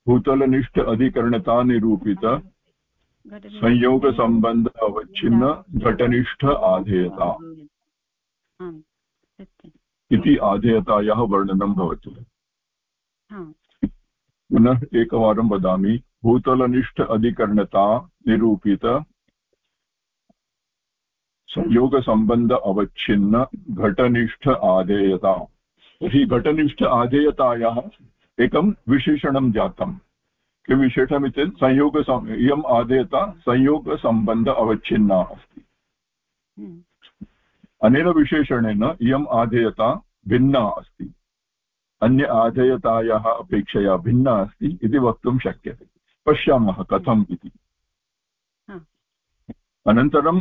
Speaker 1: भूतलनिष्ठ अधिकरणता निरूपित संयोगसम्बन्ध अवच्छिन्न घटनिष्ठ आधेयता। इति आधेयतायाः वर्णनं भवति। पुनः एकवारं वदामि। भूतलनिष्ठ अधिकरणता निरूपित संयोगसम्बन्ध अवच्छिन्न घटनिष्ठ आधेयता तर्हि घटनिष्ठ आधेयतायाः एकं विशेषणं जातं किं विशेषणमिति संयोग इयम् आधेयता संयोगसम्बन्ध अवच्छिन्ना अस्ति। अनेन विशेषणेन इयम् आधेयता भिन्ना अस्ति। अन्य आधेयतायाः अपेक्षया भिन्ना अस्ति इति वक्तुं शक्यते। पश्यामः कथम् इति। अनन्तरं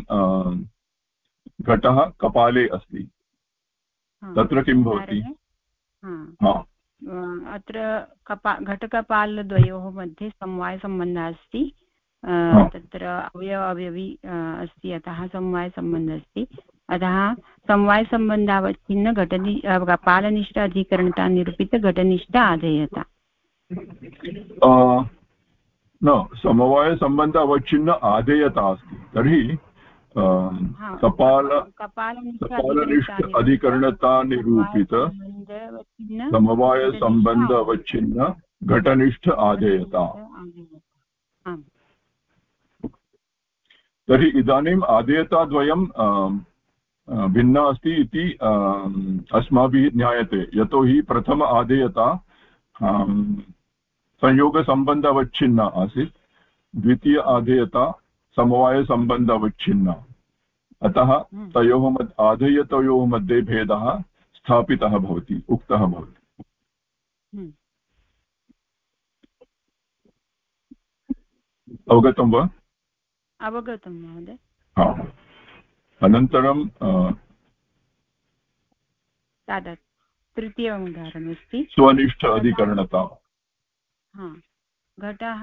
Speaker 1: घटः कपाले अस्ति। तत्र किं भवति?
Speaker 5: अत्र कपा घटकपालद्वयोः मध्ये समवायसम्बन्धः अस्ति। तत्र अवयव अवयवी अस्ति अतः समवायसम्बन्धः अस्ति। अतः समवायसम्बन्धावच्छिन्न घटनि पालनिष्ठ अधिकरणता निरूपित घटनिष्ठ आधेयता।
Speaker 1: न समवायसम्बन्ध अवच्छिन्न आधेयता अस्ति। तर्हि कपाल कपालनिष्ठ अधिकरणता निरूपित समवायसम्बन्ध अवच्छिन्न घटनिष्ठ आधेयता तर्हि इदानीम् आधेयताद्वयं भिन्ना अस्ति इति अस्माभिः ज्ञायते यतोहि प्रथम आधेयता संयोगसम्बन्ध अवच्छिन्ना आसीत् द्वितीय आधेयता समवायसम्बन्ध अवच्छिन्ना अतः हम्म। तयोः मध् आधेयतयोः मध्ये भेदः स्थापितः भवति उक्तः भवति। हम्म। अवगतं वा?
Speaker 5: अवगतं महोदय।
Speaker 1: अनन्तरं
Speaker 5: तृतीयम् उदाहरणमस्ति।
Speaker 1: स्वनिष्ठ अधिकरणता।
Speaker 5: घटः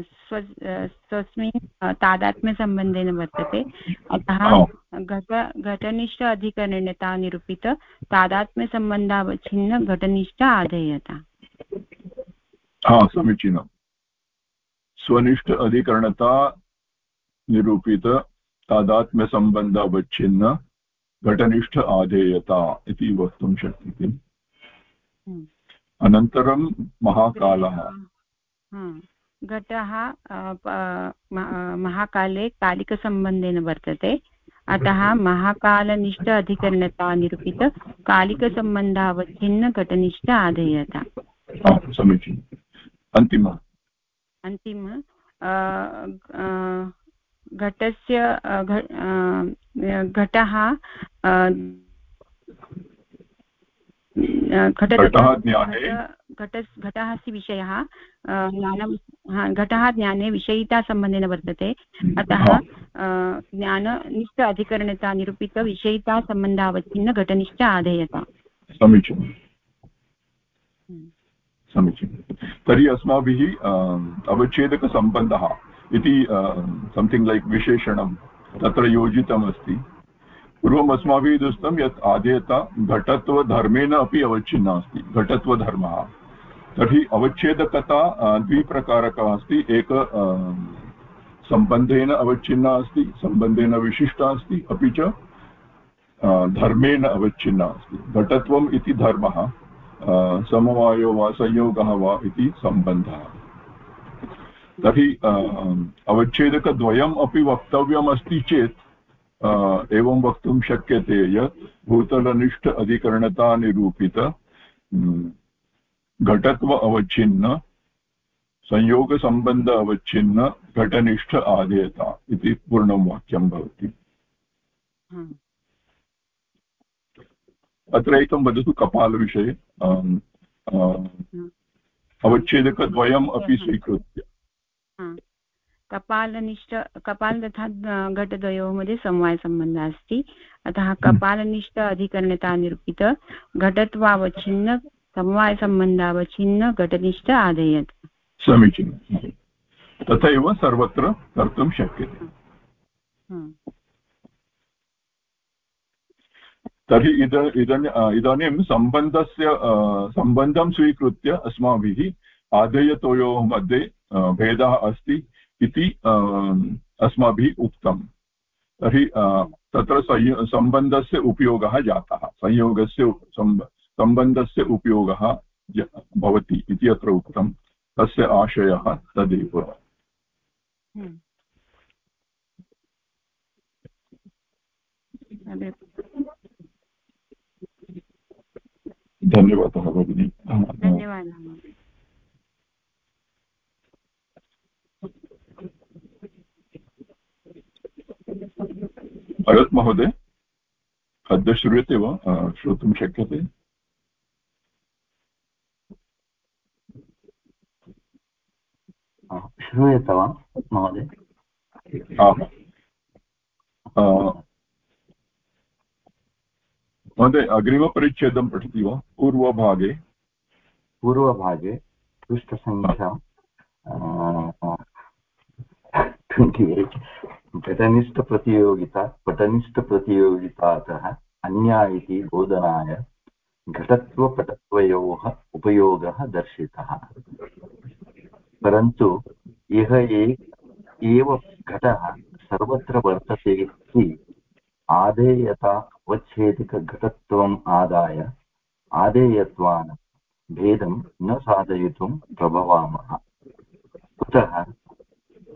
Speaker 5: स्वस्मिन् तादात्म्यसम्बन्धेन वर्तते। अतः घट घटनिष्ठ अधिकरणता निरूपित तादात्म्यसम्बन्धावच्छिन्न घटनिष्ठ आधेयता।
Speaker 1: हा समीचीनं। स्वनिष्ठ अधिकरणता निरूपित तादात्म्यसम्बन्धावच्छिन्न घटनिष्ठ आधेयता इति वक्तुं शक्यते। हम्म। अनन्तरं महाकालः।
Speaker 5: घटः महाकाले कालिकसम्बन्धेन वर्तते। अतः महाकालनिष्ठ अधिकरणता निरूपित कालिकसम्बन्धावच्छिन्न घटनिष्ठ आधेयता।
Speaker 1: समीचीनम् अन्तिम।
Speaker 5: अन्तिम घटस्य घटः घटः घटः अस्ति विषयः ज्ञानं घटः ज्ञाने विषयितासम्बन्धेन वर्तते। अतः ज्ञाननिष्ठ अधिकरणता निरूपितविषयितासम्बन्धावच्छिन्न घटनिष्ठ आधेयता।
Speaker 1: समीचीनम् हम्म। समीचीनं। तर्हि अस्माभिः अवच्छेदकसम्बन्धः इति संथिङ्ग् लैक् विशेषणं तत्र योजितमस्ति। पूर्वम् अस्माभिः दृष्टं यत् आदेयता घटत्वधर्मेण अपि अवच्छिन्ना अस्ति, घटत्वधर्मः। तर्हि अवच्छेदकता द्विप्रकारकः अस्ति। एक सम्बन्धेन अवच्छिन्ना अस्ति, सम्बन्धेन विशिष्टा अस्ति, अपि च धर्मेण अवच्छिन्ना अस्ति। घटत्वम् इति धर्मः समवायो वा, संयोगः वा इति सम्बन्धः। तर्हि अवच्छेदकद्वयम् अपि वक्तव्यम् अस्ति चेत् एवं वक्तुं शक्यते यत् भूतलनिष्ठ अधिकरणतानिरूपित घटत्व अवच्छिन्न संयोगसम्बन्ध अवच्छिन्न घटनिष्ठ आदेयता इति पूर्णं वाक्यं भवति। अत्र एकं वदतु कपालविषये। अवच्छेदकद्वयम् अपि स्वीकृत्य।
Speaker 5: कपालनिष्ठ कपाल तथा घटद्वयोः मध्ये समवायसम्बन्धः अस्ति। अतः कपालनिष्ठ अधिकरणता निरूपित घटत्वावच्छिन्न समवायसम्बन्धावच्छिन्न घटनिष्ठ आदयत्
Speaker 1: समीचीनं तथैव सर्वत्र कर्तुं शक्यते। तर्हि इद इदानीं सम्बन्धस्य सम्बन्धं स्वीकृत्य अस्माभिः आधेयतयोः मध्ये भेदः अस्ति। इति अस्माभिः उक्तं तर्हि तत्र सम्बन्धस्य उपयोगः जातः। संयोगस्य सम्बन्धस्य उपयोगः भवति इति अत्र उक्तं तस्य आशयः तदेव। धन्यवादः भगिनि।
Speaker 5: धन्यवादः।
Speaker 1: भरत् महोदय अद्य श्रूयते वा? श्रोतुं शक्यते?
Speaker 6: श्रूयते वा महोदय?
Speaker 1: महोदय अग्रिमपरिच्छेदं पठति वा? पूर्वभागे?
Speaker 6: पूर्वभागे पृष्ठसङ्ख्या ट्वेण्टि एय्ट्। घटनिष्ठप्रतियोगिता पटनिष्ठप्रतियोगितातः अन्या इति बोधनाय घटत्वपटत्वयोः उपयोगः दर्शितः। परन्तु इह एव घटः सर्वत्र वर्तते इति आदेयता अवच्छेदिकघटत्वम् आदाय, आदेयत्वान् भेदं न साधयितुं प्रभवामः। कुतः?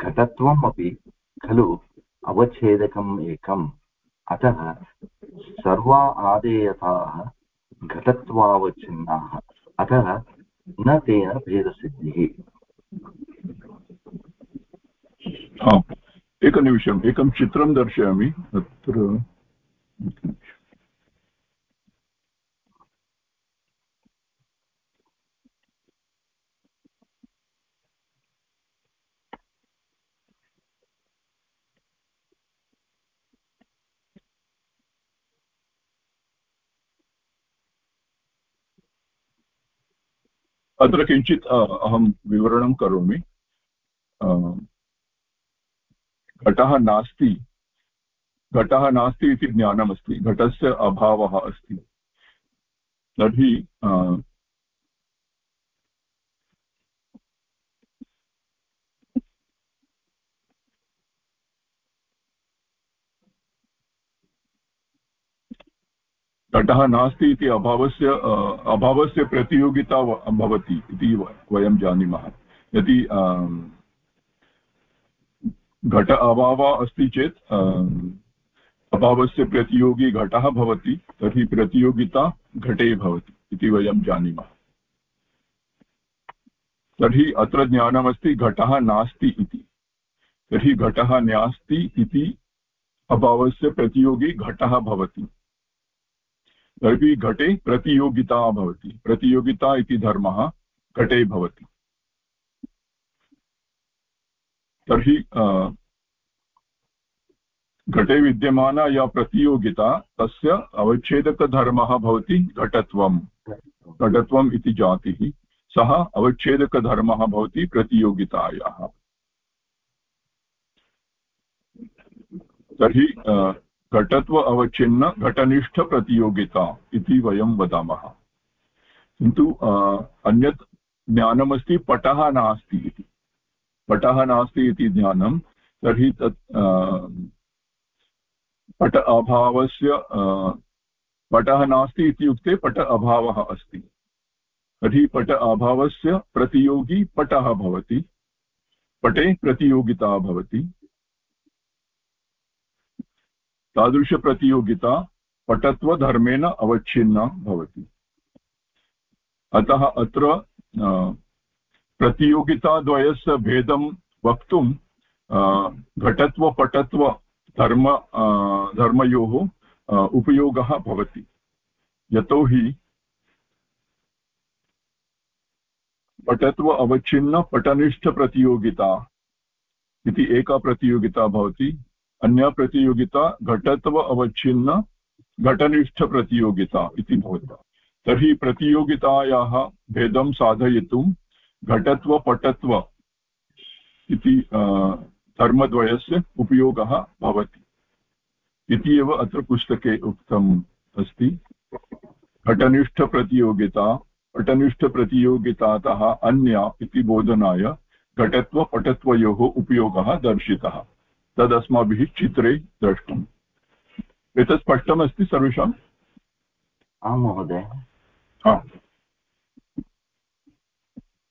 Speaker 6: घटत्वम् अपि खलु अवच्छेदकम् एकम्। अतः सर्वा आदेयताः घटत्वावच्छिन्नाः। अतः न तेन भेदसिद्धिः।
Speaker 1: एकनिमिषम्, एकं चित्रं दर्शयामि। तत्र अत्र किञ्चित् अहं विवरणं करोमि। घटः नास्ति। घटः नास्ति इति ज्ञानमस्ति। घटस्य अभावः अस्ति। तर्हि घटः नास्ति इति अभावस्य अभावस्य प्रतियोगिता भवति इति वयं जानीमः। यदि घट अभावः अस्ति चेत् अभावस्य प्रतियोगी घटः भवति, तर्हि प्रतियोगिता घटे भवति इति वयं जानीमः। तर्हि अत्र ज्ञानमस्ति घटः नास्ति इति। तर्हि घटः नास्ति इति अभावस्य प्रतियोगी घटः भवति। तर्हि घटे प्रतियोगिता भवति। प्रतियोगिता इति धर्मः घटे भवति। तर्हि घटे विद्यमाना या प्रतियोगिता, तस्य अवच्छेदकधर्मः भवति घटत्वं। घटत्वम् इति जातिः, सः अवच्छेदकधर्मः भवति प्रतियोगितायाः। तर्हि घटत्व अवच्छिन्न घटनिष्ठप्रतियोगिता इति वयं वदामः। किन्तु अन्यत् ज्ञानमस्ति, पटः नास्ति इति। पटः नास्ति इति ज्ञानं, तर्हि तत् पट अभावस्य पटः नास्ति इत्युक्ते पट अभावः अस्ति। तर्हि पट अभावस्य प्रतियोगी पटः भवति, पटे प्रतियोगिता भवति। तादृशप्रतियोगिता पटत्वधर्मेण अवच्छिन्ना भवति। अतः अत्र प्रतियोगिताद्वयस्य भेदं वक्तुं घटत्वपटत्व धर्म धर्मयोः उपयोगः भवति। यतोहि पटत्व अवच्छिन्न पटनिष्ठप्रतियोगिता इति एका प्रतियोगिता भवति। अन्या प्रतियोगिता घटत्व अवच्छिन्न घटनिष्ठप्रतियोगिता इति भवति। तर्हि प्रतियोगितायाः भेदं साधयितुं घटत्वपटत्व इति धर्मद्वयस्य उपयोगः भवति। इति एव अत्र पुस्तके उक्तम् अस्ति। घटनिष्ठप्रतियोगिता पटनिष्ठप्रतियोगितातः अन्या इति बोधनाय घटत्वपटत्वयोः उपयोगः दर्शितः। तदस्माभिः चित्रे द्रष्टुम्। एतत् स्पष्टमस्ति सर्वेषाम्?
Speaker 6: आं महोदय।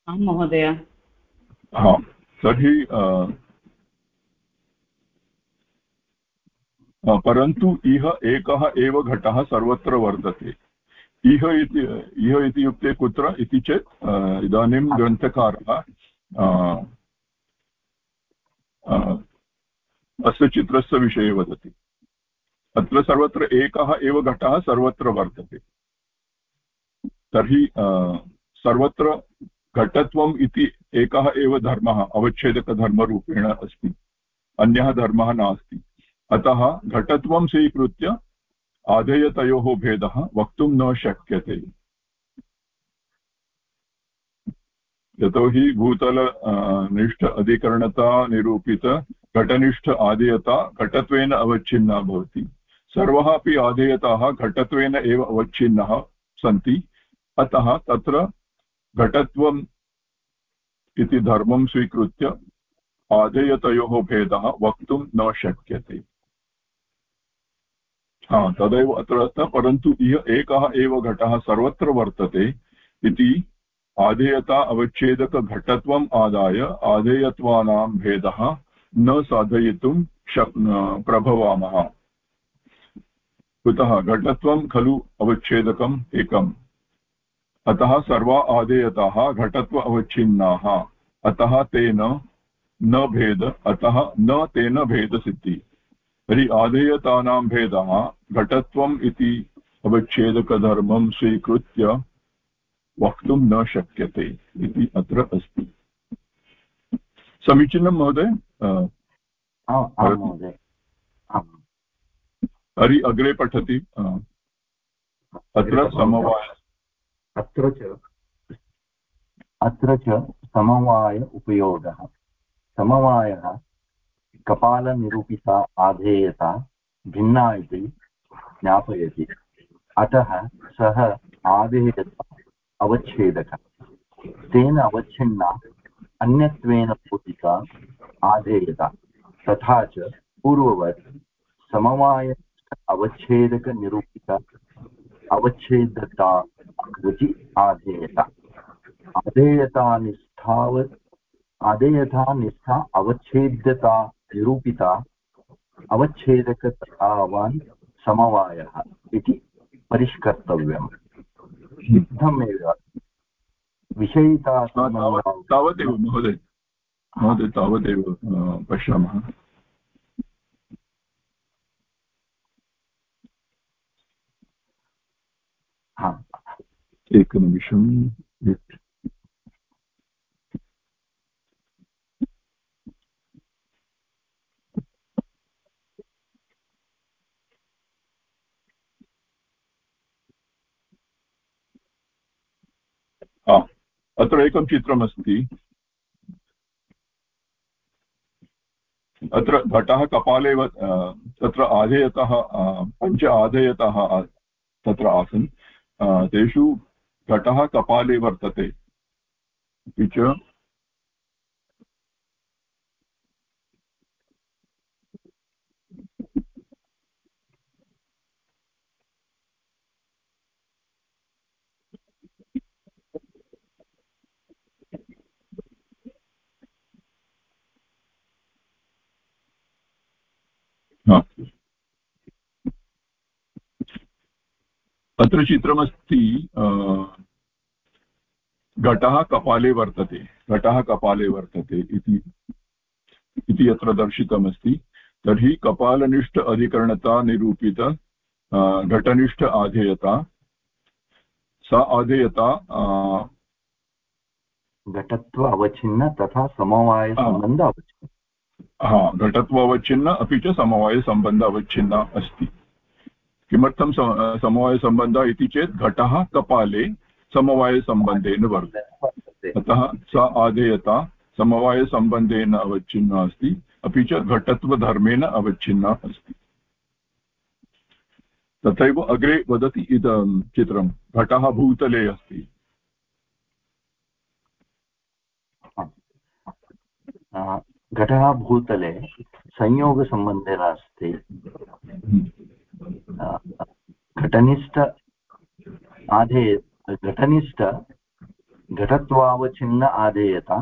Speaker 1: आम्
Speaker 2: महोदय।
Speaker 1: हा तर्हि परन्तु इह एकः एव घटः सर्वत्र वर्तते। इह इति इह इत्युक्ते कुत्र इति चेत् इदानीं ग्रन्थकारः अस्य चित्रस्य विषये वदति। अत्र सर्वत्र एकः एव घटः, सर्वत्र वर्तते। तर्हि सर्वत्र घटत्वम् इति एकः एव धर्मः, अवच्छेदकधर्मरूपेण अस्ति। अन्यः धर्मः नास्ति। अतः घटत्वं स्वीकृत्य आधेयतयोः भेदः वक्तुं न शक्यते। यतोहि भूतल अधिकरणता निरूपित घटनिष्ठ आधेयता घटत्वेन अवच्छिन्ना भवति। सर्वः अपि आधेयताः घटत्वेन एव अवच्छिन्नः सन्ति। अतः तत्र घटत्वम् इति धर्मं स्वीकृत्य आधेयतयोः भेदः वक्तुं न शक्यते। हा, तदेव अत्र परन्तु इह एकः एव घटः सर्वत्र वर्तते इति आधेयता अवच्छेदकघटत्वम् आदाय आधेयत्वानां भेदः न साधयितुं शक् प्रभवामः। कुतः घटत्वं खलु अवच्छेदकम् एकम्। अतः सर्वा आदेयताः घटत्व अवच्छिन्नाः। अतः तेन न भेद, अतः न तेन भेदसिद्धिः। तर्हि आधेयतानां भेदः घटत्वम् इति अवच्छेदकधर्मं स्वीकृत्य वक्तुं न शक्यते इति अत्र अस्ति। समीचीनं महोदय? तर्हि अग्रे पठति अत्र समवाय।
Speaker 6: अत्र च अत्र च समवाय उपयोगः। समवायः कपालनिरूपिता आधेयता भिन्ना इति ज्ञापयति। अतः सः आधेयता अवच्छेदकः। तेन अवच्छिन्ना अन्यत्वेन भूतिका आधेयता, तथा च पूर्ववत् समवाय अवच्छेदकनिरूपिता, अवच्छेदता रुचि आधेयता। आधेयतानिष्ठावत् आधेयता निष्ठा अवच्छेद्यता निरूपिता, अवच्छेदकतावान् समवायः इति परिष्कर्तव्यम्। सिद्धमेव विषयिता
Speaker 1: तावदेव महोदय। महोदय तावदेव पश्यामः। एकनिमिषं अत्र एकं चित्रमस्ति। अत्र घटः कपाले तत्र आधेयतः पञ्च आधेयतः तत्र आसन्। तेषु घटः कपाले वर्तते। अपि च अत्र चित्रमस्ति घटः कपाले वर्तते, घटः कपाले वर्तते इति इति अत्र दर्शितमस्ति। तर्हि कपालनिष्ठ अधिकरणता निरूपित घटनिष्ठ आधेयता, सा आधेयता
Speaker 6: घटत्व अवच्छिन्न तथा समवायसम्बन्ध अवच्छिन्न।
Speaker 1: हा घटत्व अवच्छिन्न अपि च समवायसम्बन्ध अवच्छिन्न अस्ति। किमर्थं समवायसम्बन्धः इति चेत् घटः कपाले समवायसम्बन्धेन वर्तते अतः सा आधेयता समवायसम्बन्धेन अवच्छिन्ना अस्ति, अपि च घटत्वधर्मेण अवच्छिन्ना अस्ति। तथैव अग्रे वदति इदं चित्रं, घटः भूतले अस्ति।
Speaker 6: घटः भूतले संयोगसम्बन्धेन अस्ति घटनिष्ठ आधेय घटनिष्ठ घटत्वावच्छिन्न आधेयता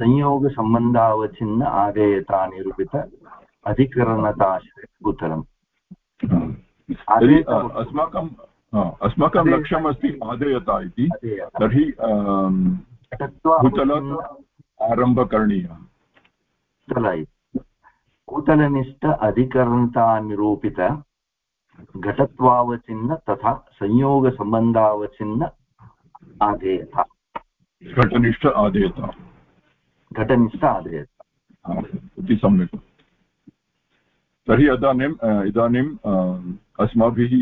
Speaker 6: संयोगसम्बन्धावच्छिन्न आधेयता निरूपित अधिकरणताश्रयभूतलम्
Speaker 1: अस्माकं अस्माकं लक्ष्यमस्ति आदेयता इति। तर्हि भूतलात् आरम्भः करणीयः
Speaker 6: भूतलनिष्ठ अधिकरणतानिरूपित घटत्वावचिन्न तथा संयोगसम्बन्धावचिन्न आधेयता
Speaker 1: घटनिष्ठ आधेयता
Speaker 6: घटनिष्ठ आधेयता
Speaker 1: इति सम्यक् तर्हि इदानीम् इदानीम् अस्माभिः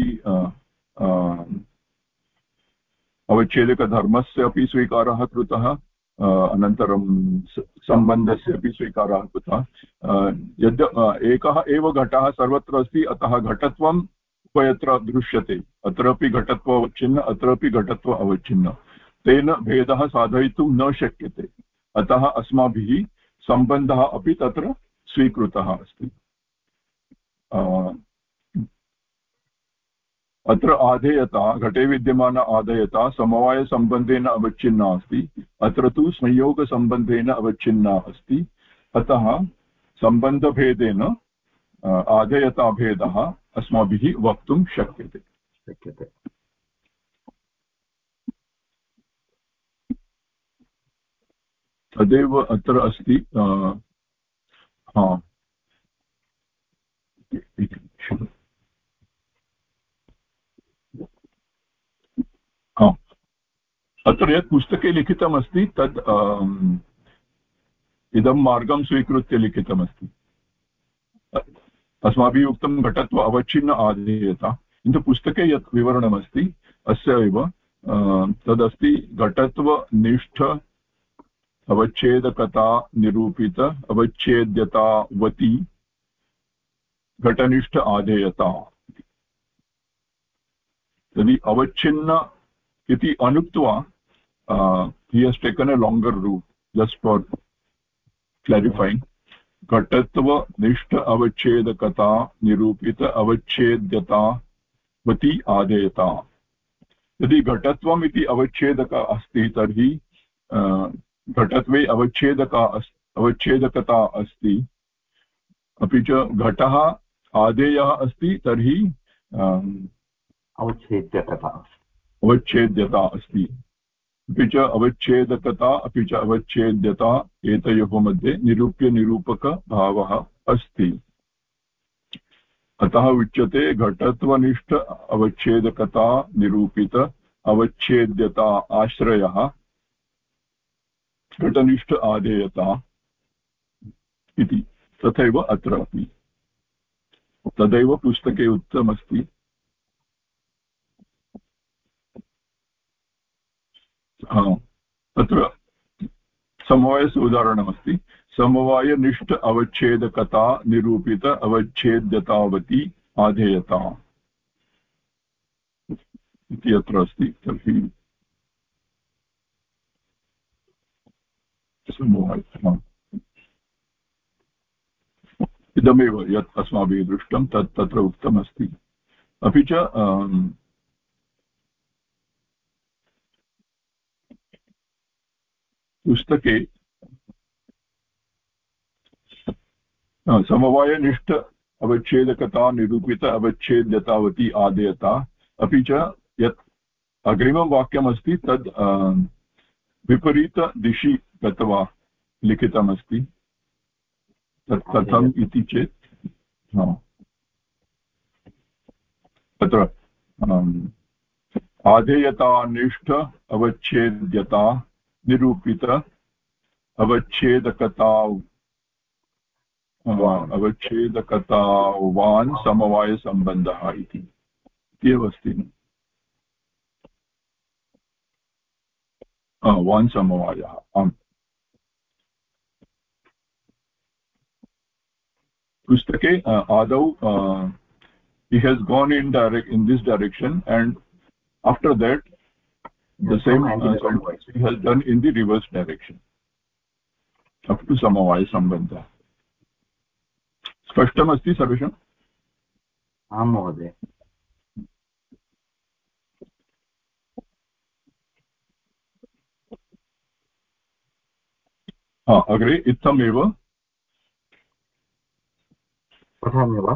Speaker 1: अवच्छेदकधर्मस्य अपि स्वीकारः कृतः अनन्तरं सम्बन्धस्य अपि स्वीकारः कृतः। यद् एकः एव घटः सर्वत्र अस्ति, अतः घटत्वं उभयत्र दृश्यते। अत्रापि घटत्व अवच्छिन्न, अत्रापि घटत्व अवच्छिन्न। तेन भेदः साधयितुं न शक्यते। अतः अस्माभिः सम्बन्धः अपि तत्र स्वीकृतः अस्ति। अत्र आधेयता घटे विद्यमान आधेयता समवायसम्बन्धेन अवच्छिन्ना अस्ति। अत्र तु संयोगसम्बन्धेन अवच्छिन्ना अस्ति। अतः सम्बन्धभेदेन आधेयताभेदः अस्माभिः वक्तुं शक्यते।
Speaker 6: शक्यते।
Speaker 1: तदेव अत्र अस्ति हा। अत्र यत् पुस्तके लिखितमस्ति तत् इदं मार्गं स्वीकृत्य लिखितमस्ति। अस्माभिः उक्तं घटत्व अवच्छिन्न आधेयता किन्तु पुस्तके यत् विवरणमस्ति, अस्य एव तदस्ति घटत्वनिष्ठ अवच्छेदकता निरूपित, अवच्छेद्यतावती, घटनिष्ठ आधेयता यदि अवच्छिन्न इति अनुक्त्वा he has taken a longer route just for clarifying घटत्वनिष्ठ अवच्छेदकता निरूपित अवच्छेद्यतावती आदेयता यदि घटत्वम् इति अवच्छेदक अस्ति, तर्हि घटत्वे अवच्छेदका अवच्छेदकता अस्ति। अपि च घटः आदेयः अस्ति, तर्हि
Speaker 6: अवच्छेद्यकता
Speaker 1: अवच्छेद्यता अस्ति। अपि च अवच्छेदकता, अपि च अवच्छेद्यता एतयोः मध्ये निरूप्यनिरूपकभावः अस्ति। अतः उच्यते घटत्वनिष्ठ अवच्छेदकता निरूपित अवच्छेद्यता आश्रयः। घटनिष्ठ आदेयता इति। तथैव अत्र अपि। तदैव पुस्तके उक्तमस्ति तत्र समवायस्य उदाहरणमस्ति। समवायनिष्ठ अवच्छेदकता, निरूपित अवच्छेद्यतावती आधेयता इति अत्र अस्ति, तर्हि इदमेव यत् अस्माभिः दृष्टं, तत् तत्र उक्तमस्ति। अपि च पुस्तके समवायनिष्ठ अवच्छेदकता निरूपित अवच्छेद्यतावती आदेयता अपि च यत् अग्रिमं वाक्यमस्ति तद् विपरीतदिशि गत्वा लिखितमस्ति। तत् कथम् इति चेत् तत्र आधेयतानिष्ठ अवच्छेद्यता निरूपित अवच्छेदकता अवच्छेदकतावान् समवायसम्बन्धः इति। एव अस्ति। वान् समवायः, आम्। पुस्तके आदौ he has gone in direct, in this direction and after that the same uh, he has done in the reverse direction up to samavaya sambandha स्पष्टमस्ति सर्वेषाम्
Speaker 6: आं महोदय
Speaker 1: अग्रे इत्थमेव
Speaker 6: पठामि वा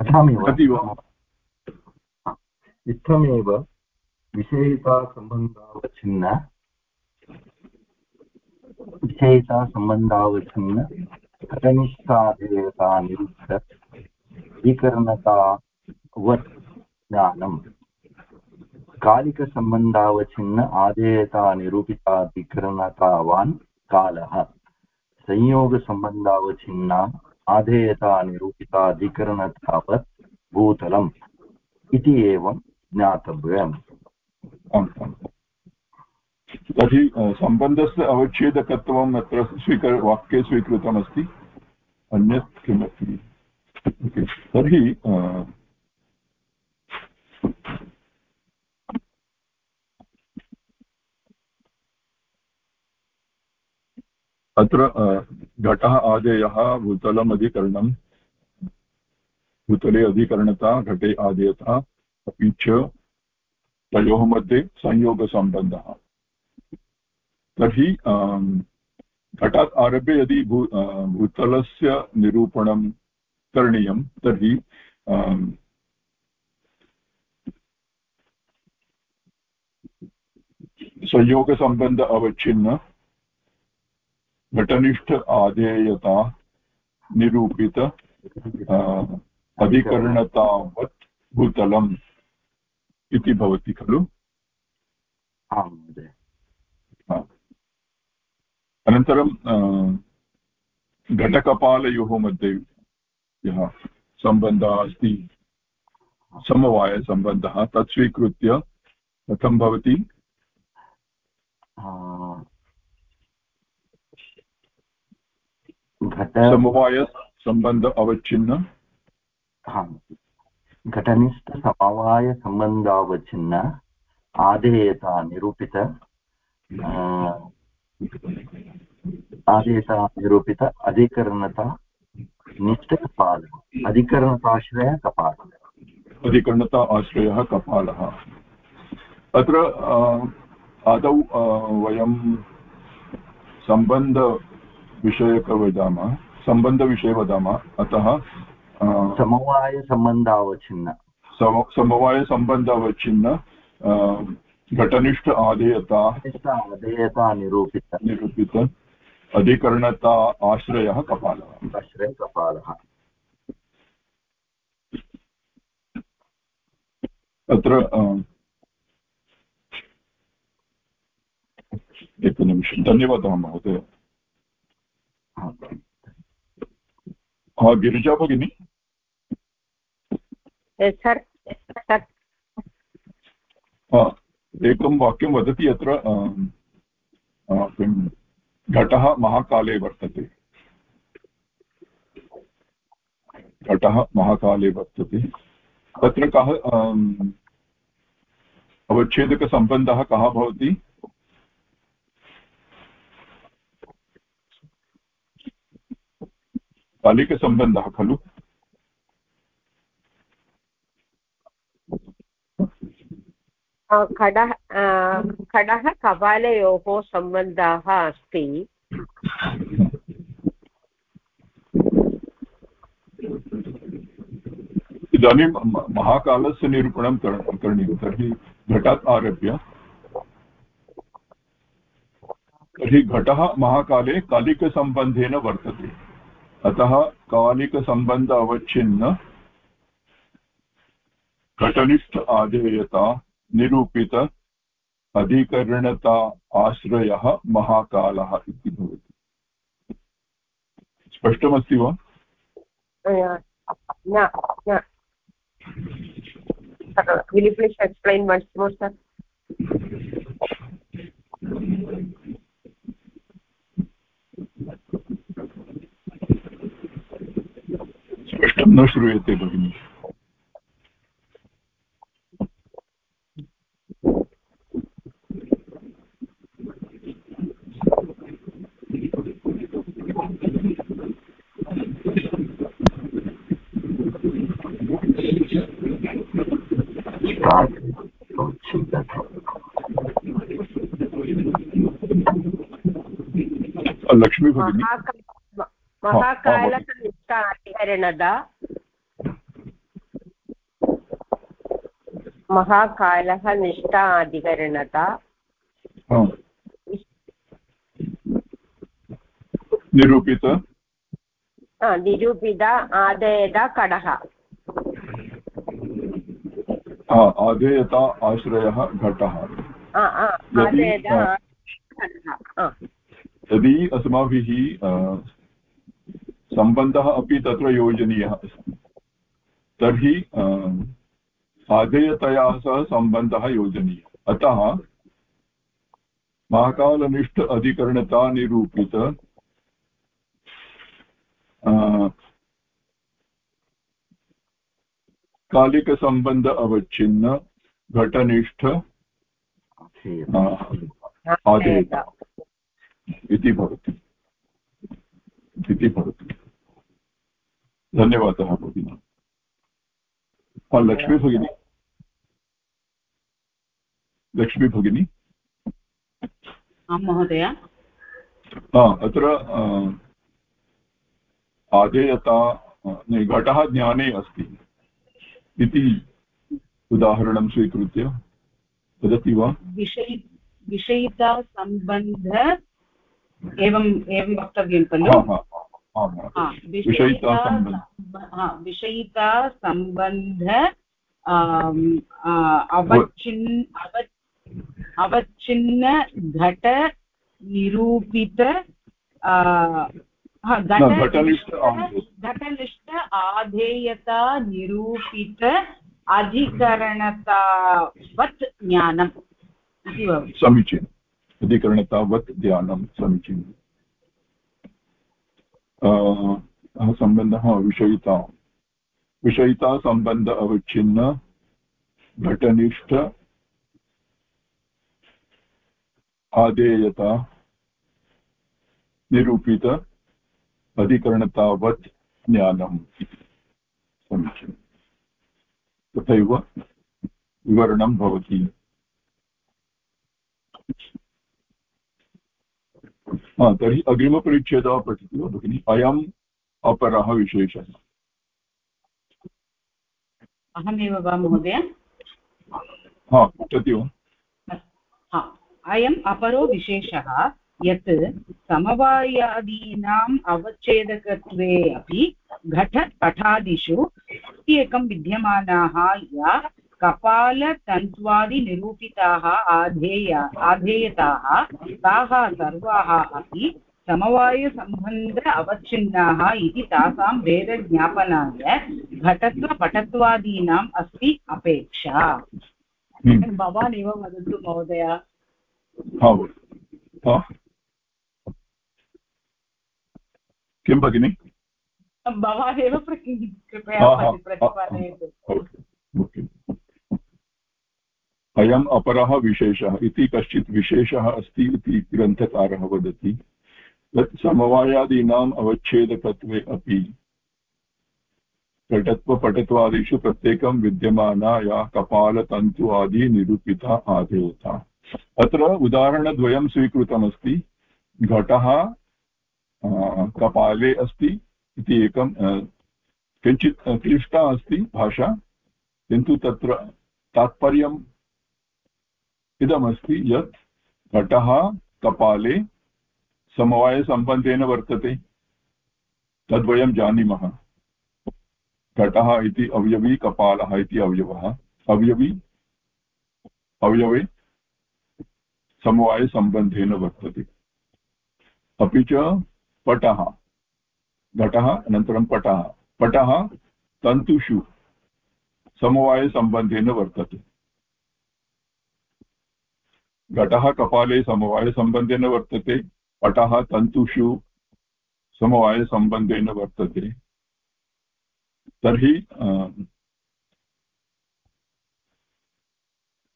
Speaker 6: पठामि वा? इत्थमेव विषयितासम्बन्धावच्छिन्न। विषयितासम्बन्धावच्छिन्न घटनिष्ठाधेयतानिरुद्ध विकरणतावत् ज्ञानम्। कालिकसम्बन्धावच्छिन्न आधेयतानिरूपिताधिकरणतावान् कालः। संयोगसम्बन्धावच्छिन्ना आधेयतानिरूपिताधिकरणतावत् भूतलम् इति एवं ज्ञातव्यम्।
Speaker 1: तर्हि सम्बन्धस्य अवच्छेदकत्वम् अत्र स्वीकर, वाक्ये स्वीकृतमस्ति। अन्यत् किमपि? तर्हि अत्र घटः आदेयः भूतलम् अधिकरणं भूतले अधिकरणता, घटे आदेयता, अपि च तयोः मध्ये संयोगसम्बन्धः। तर्हि घटात् आरभ्य यदि भू भूतलस्य निरूपणं करणीयं, तर्हि संयोगसम्बन्ध अवच्छिन्न घटनिष्ठ आधेयता निरूपित अधिकरणतावत् भूतलम् इति भवति खलु?
Speaker 6: आम् महोदय।
Speaker 1: अनन्तरं घटकपालयोः मध्ये यः सम्बन्धः अस्ति समवायसम्बन्धः तत् स्वीकृत्य कथं भवति? समवायसम्बन्ध अवच्छिन्न।
Speaker 6: घटनिष्ठसमवायसम्बन्धावच्छिन्न आधेयता निरूपित। आधेयता निरूपित। अधिकरणता निष्ठकपालः अधिकरणताश्रयः कपालः।
Speaker 1: अधिकरणता आश्रयः कपालः। अत्र आदौ वयं सम्बन्धविषयक वदामः सम्बन्धविषये वदामः। अतः
Speaker 6: समवायसम्बन्धावच्छिन्न
Speaker 1: समवायसम्बन्धावच्छिन्न घटनिष्ठ आदेयता
Speaker 6: आदेयता निरूपित।
Speaker 1: निरूपित अधिकरणता आश्रयः कपालः।
Speaker 6: आश्रयः कपालः।
Speaker 1: अत्र एकनिमिषं धन्यवादः महोदय। गिरिजा भगिनी
Speaker 3: सर्
Speaker 1: एकं वाक्यं वदति अत्र घटः महाकाले वर्तते घटः महाकाले वर्तते तत्र कः अवच्छेदकसम्बन्धः कः भवति कालिकसम्बन्धः खलु।
Speaker 3: खडः खडः कपालयोः सम्बन्धः अस्ति।
Speaker 1: इदानीं महाकालस्य निरूपणं कर- करणीयं तर्हि घटात् आरभ्य। तर्हि घटः महाकाले कालिकसम्बन्धेन वर्तते। अतः कालिकसम्बन्ध अवच्छिन्न। घटनिष्ठ आधेयता निरूपित अधिकरणता आश्रयः महाकालः इति भवति। स्पष्टमस्ति वा?
Speaker 3: will you
Speaker 1: न श्रूयते भगिनि लक्ष्मी भगिनी।
Speaker 3: महाका- महाकालः निष्ठा अधिकरणता।
Speaker 1: निरूपित
Speaker 3: निरूपित आदयत कडः
Speaker 1: हा, आधेयता आश्रयः घटः। यदि,
Speaker 3: आदयत
Speaker 1: अस्माभिः सम्बन्धः अपि तत्र योजनीयः तर्हि अ, आधेयतया सह सम्बन्धः योजनीयः। अतः महाकालनिष्ठ अधिकरणता निरूपित कालिकसम्बन्ध अवच्छिन्न घटनिष्ठ इति भवति। इति भवति। धन्यवादः भगिनि। लक्ष्मी भगिनी। लक्ष्मी भगिनी
Speaker 2: आं महोदय
Speaker 1: हा अत्र आधेयता अ, घटः ज्ञाने अस्ति इति उदाहरणं स्वीकृत्य वदति वा
Speaker 2: विषयि विषयितासम्बन्ध एवं एवं वक्तव्यं खलु
Speaker 1: हा हा हा, हा।
Speaker 2: हा,
Speaker 1: विषयितासम्बन्ध।
Speaker 2: हा, अवच्छिन् अव अवच्छिन्न घट निरूपित
Speaker 1: घटनिष्ठ
Speaker 2: आधेयता निरूपित अधिकरणतावत् ज्ञानम् इति भवति।
Speaker 1: समीचीनम्। अधिकरणतावत् ध्यानं समीचीनम्। सम्बन्धः विषयिता विषयिता सम्बन्ध अवच्छिन्न घटनिष्ठ आदेयता निरूपित अधिकरणतावत् ज्ञानम् इति समीचीनम्। तथैव विवरणं भवति। तर्हि अग्रिमपरिच्छेदः पठति वा भगिनि? अयम् अपरः विशेषः।
Speaker 2: अहमेव वा महोदय?
Speaker 1: हा पठति वा?
Speaker 2: हा। अयम् अपरो विशेषः यत् समवायादीनाम् अवच्छेदकत्वे अपि घटपटादिषु प्रत्येकं विद्यमानाः या कपालतन्त्वादिनिरूपिताः आधेय आधेयताः ताः सर्वाः अपि समवायसम्बन्ध अवच्छिन्नाः इति तासां भेदज्ञापनाय घटत्वपटत्वादीनाम् अस्ति अपेक्षा।
Speaker 1: हम्म,
Speaker 2: भवान् एव वदतु महोदय।
Speaker 1: हा किं भगिनि
Speaker 2: भवान् एव।
Speaker 1: अयम् अपरः विशेषः इति कश्चित् विशेषः अस्ति इति ग्रन्थकारः वदति यत् समवायादीनाम् अवच्छेदकत्वे अपि घटत्वपटत्वादिषु प्रत्येकं विद्यमाना या कपालतन्तु आदि निरूपिता आधेयता अत्र उदाहरणद्वयं स्वीकृतमस्ति। घटः कपाले अस्ति इति एकं किञ्चित् क्लिष्टा अस्ति भाषा। किन्तु तत्र तात्पर्यम् इदमस्ति यत् घटः, कपाले समवायसम्बन्धेन वर्तते। तद्वयं जानीमः। घटः इति अवयवी, कपालः इति अवयवः। अवयवी, अवयवे समवायसम्बन्धेन वर्तते। अपि च पटः। घटः अनन्तरं पटः। पटः तन्तुषु समवायसम्बन्धेन वर्तते। घटः कपाले समवायसम्बन्धेन वर्तते। पटः तन्तुषु समवायसम्बन्धेन वर्तते। तर्हि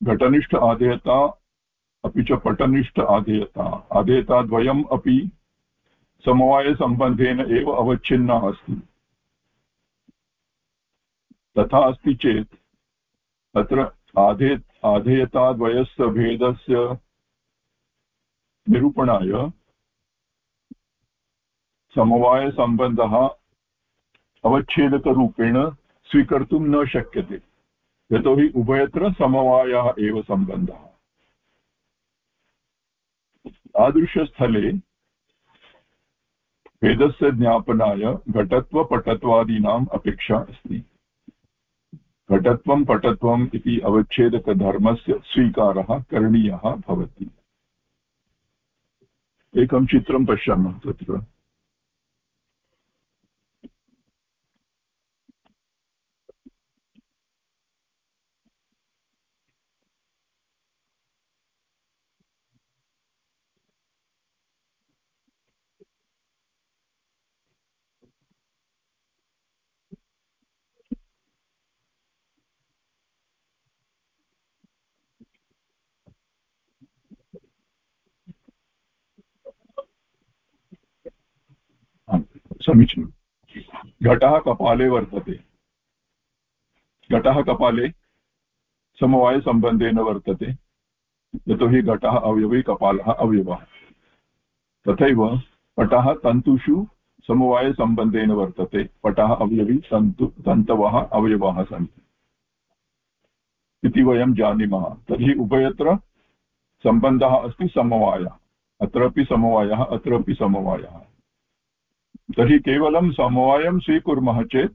Speaker 1: घटनिष्ठ आदेयता अपि च पटनिष्ठ आदेयता आदेयताद्वयम् अपि समवायसम्बन्धेन एव अवच्छिन्ना अस्ति। तथा अस्ति चेत् तत्र आधे, आधेयताद्वयस्य भेदस्य निरूपणाय समवायसम्बन्धः अवच्छेदकरूपेण स्वीकर्तुं न शक्यते। यतोहि उभयत्र समवायः एव सम्बन्धः। तादृशस्थले वेदस्य ज्ञापनाय घटत्वपटत्वादीनाम् अपेक्षा अस्ति। घटत्वं पटत्वम् इति अवच्छेदकधर्मस्य स्वीकारः करणीयः भवति। एकं चित्रं पश्यामः तत्र। समीचीनं घटः कपाले वर्तते। घटः कपाले समवायसम्बन्धेन वर्तते। यतोहि घटः अवयवी, कपालः अवयवः। तथैव पटः तन्तुषु समवायसम्बन्धेन वर्तते। पटः अवयवी, तन्तु, तन्तवः अवयवाः सन्ति। इति वयं जानीमः। तर्हि उभयत्र सम्बन्धः अस्ति समवायः। अत्रापि समवायः अत्रापि समवायः। तर्हि केवलं समवायं स्वीकुर्मः चेत्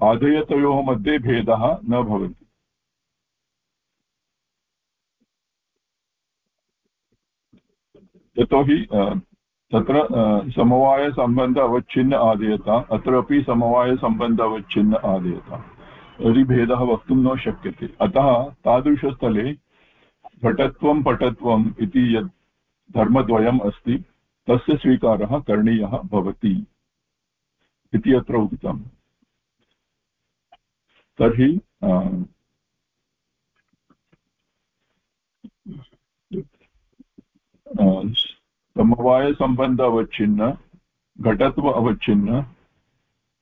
Speaker 1: आधेयतयोः मध्ये भेदः न भवति। यतोहि तत्र समवायसम्बन्ध अवच्छिन्न आदेयता अत्रापि समवायसम्बन्ध अवच्छिन्न आदेयता तर्हि भेदः वक्तुं न शक्यते। अतः तादृशस्थले घटत्वं पटत्वम् इति यत् धर्मद्वयम् अस्ति तस्य स्वीकारः करणीयः भवति इति अत्र उक्तम्। तर्हि समवायसम्बन्ध अवच्छिन्न घटत्व अवच्छिन्न,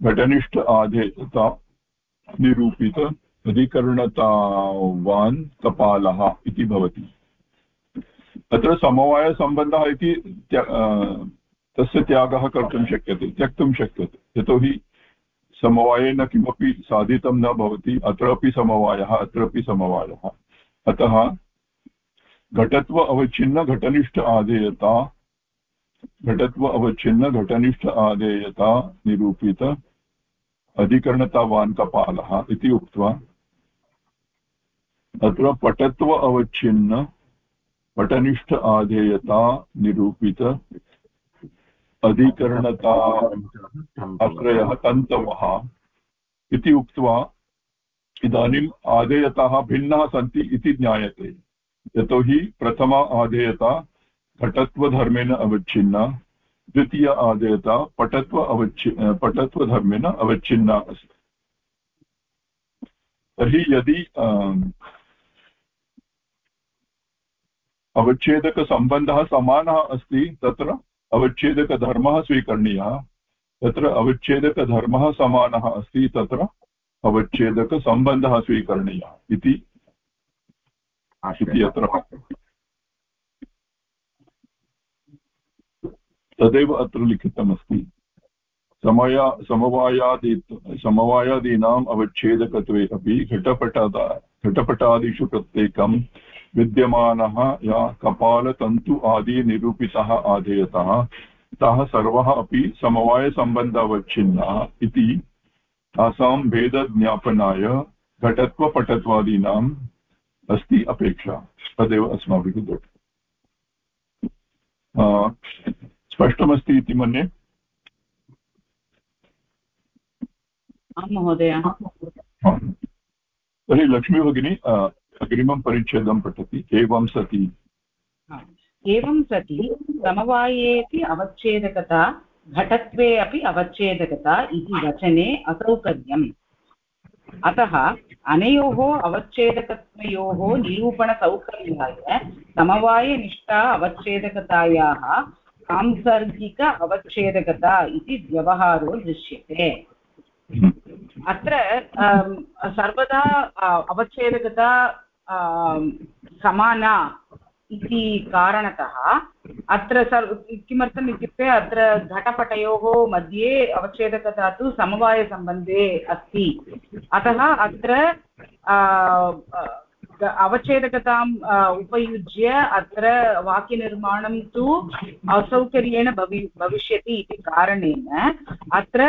Speaker 1: घटनिष्ठ आधेयता निरूपित अधिकरणतावान् कपालः इति भवति। तत्र समवायसम्बन्धः इति तस्य त्यागः कर्तुं शक्यते, त्यक्तुं शक्यते। यतोहि समवायेन किमपि साधितं न भवति, अत्रापि समवायः अत्रापि समवायः। अतः घटत्व अवच्छिन्न, घटनिष्ठ आदेयता, घटत्व अवच्छिन्न, घटनिष्ठ आदेयता निरूपित अधिकरणतावान् कपालः इति उक्त्वा अत्र पटत्व अवच्छिन्न पटनिष्ठ आधेयता निरूपित। अधिकरणता आश्रयः तन्तवः इति उक्त्वा इदानीम् आधेयताः भिन्नाः सन्ति इति ज्ञायते। यतोहि प्रथमा आधेयता घटत्वधर्मेण अवच्छिन्ना। द्वितीय आदेयता पटत्व अवच्छि पटत्वधर्मेण अवच्छिन्ना अस्ति। तर्हि यदि अवच्छेदकसम्बन्धः समानः अस्ति तत्र अवच्छेदकधर्मः स्वीकरणीयः। तत्र अवच्छेदकधर्मः समानः अस्ति तत्र अवच्छेदकसम्बन्धः स्वीकरणीयः इति अत्र। तदेव अत्र लिखितमस्ति। समय समवायादि समवायादीनाम् अवच्छेदकत्वे अपि घटपटादा घटपटादिषु प्रत्येकम् विद्यमानः या कपालतन्तु आदि निरूपितः आधेयतः ताः सर्वः अपि समवायसम्बन्धावच्छिन्नाः इति तासां भेदज्ञापनाय घटत्वपटत्वादीनाम् अस्ति अपेक्षा। तदेव अस्माभिः दृष्टम् स्पष्टमस्ति इति मन्ये?
Speaker 2: महोदय।
Speaker 1: तर्हि लक्ष्मी भगिनी अग्रिमं परिच्छेदं पठति। एवं सति।
Speaker 2: एवं सति समवायेऽपि अवच्छेदकता घटत्वे अपि अवच्छेदकता इति वचने असौकर्यम्। अतः अनयोः अवच्छेदकत्वयोः निरूपणसौकर्याय समवायनिष्ठा अवच्छेदकतायाः सांसर्गिक अवच्छेदकता इति व्यवहारो दृश्यते। अत्र सर्वदा अवच्छेदकता समाना इति कारणतः अत्र किमर्थम् इत्युक्ते अत्र घटपटयोः मध्ये अवच्छेदकता तु समवायसम्बन्धे अस्ति। अतः अत्र अवच्छेदकताम् उपयुज्य अत्र वाक्यनिर्माणं तु असौकर्येण भवि, भविष्यति इति कारणेन अत्र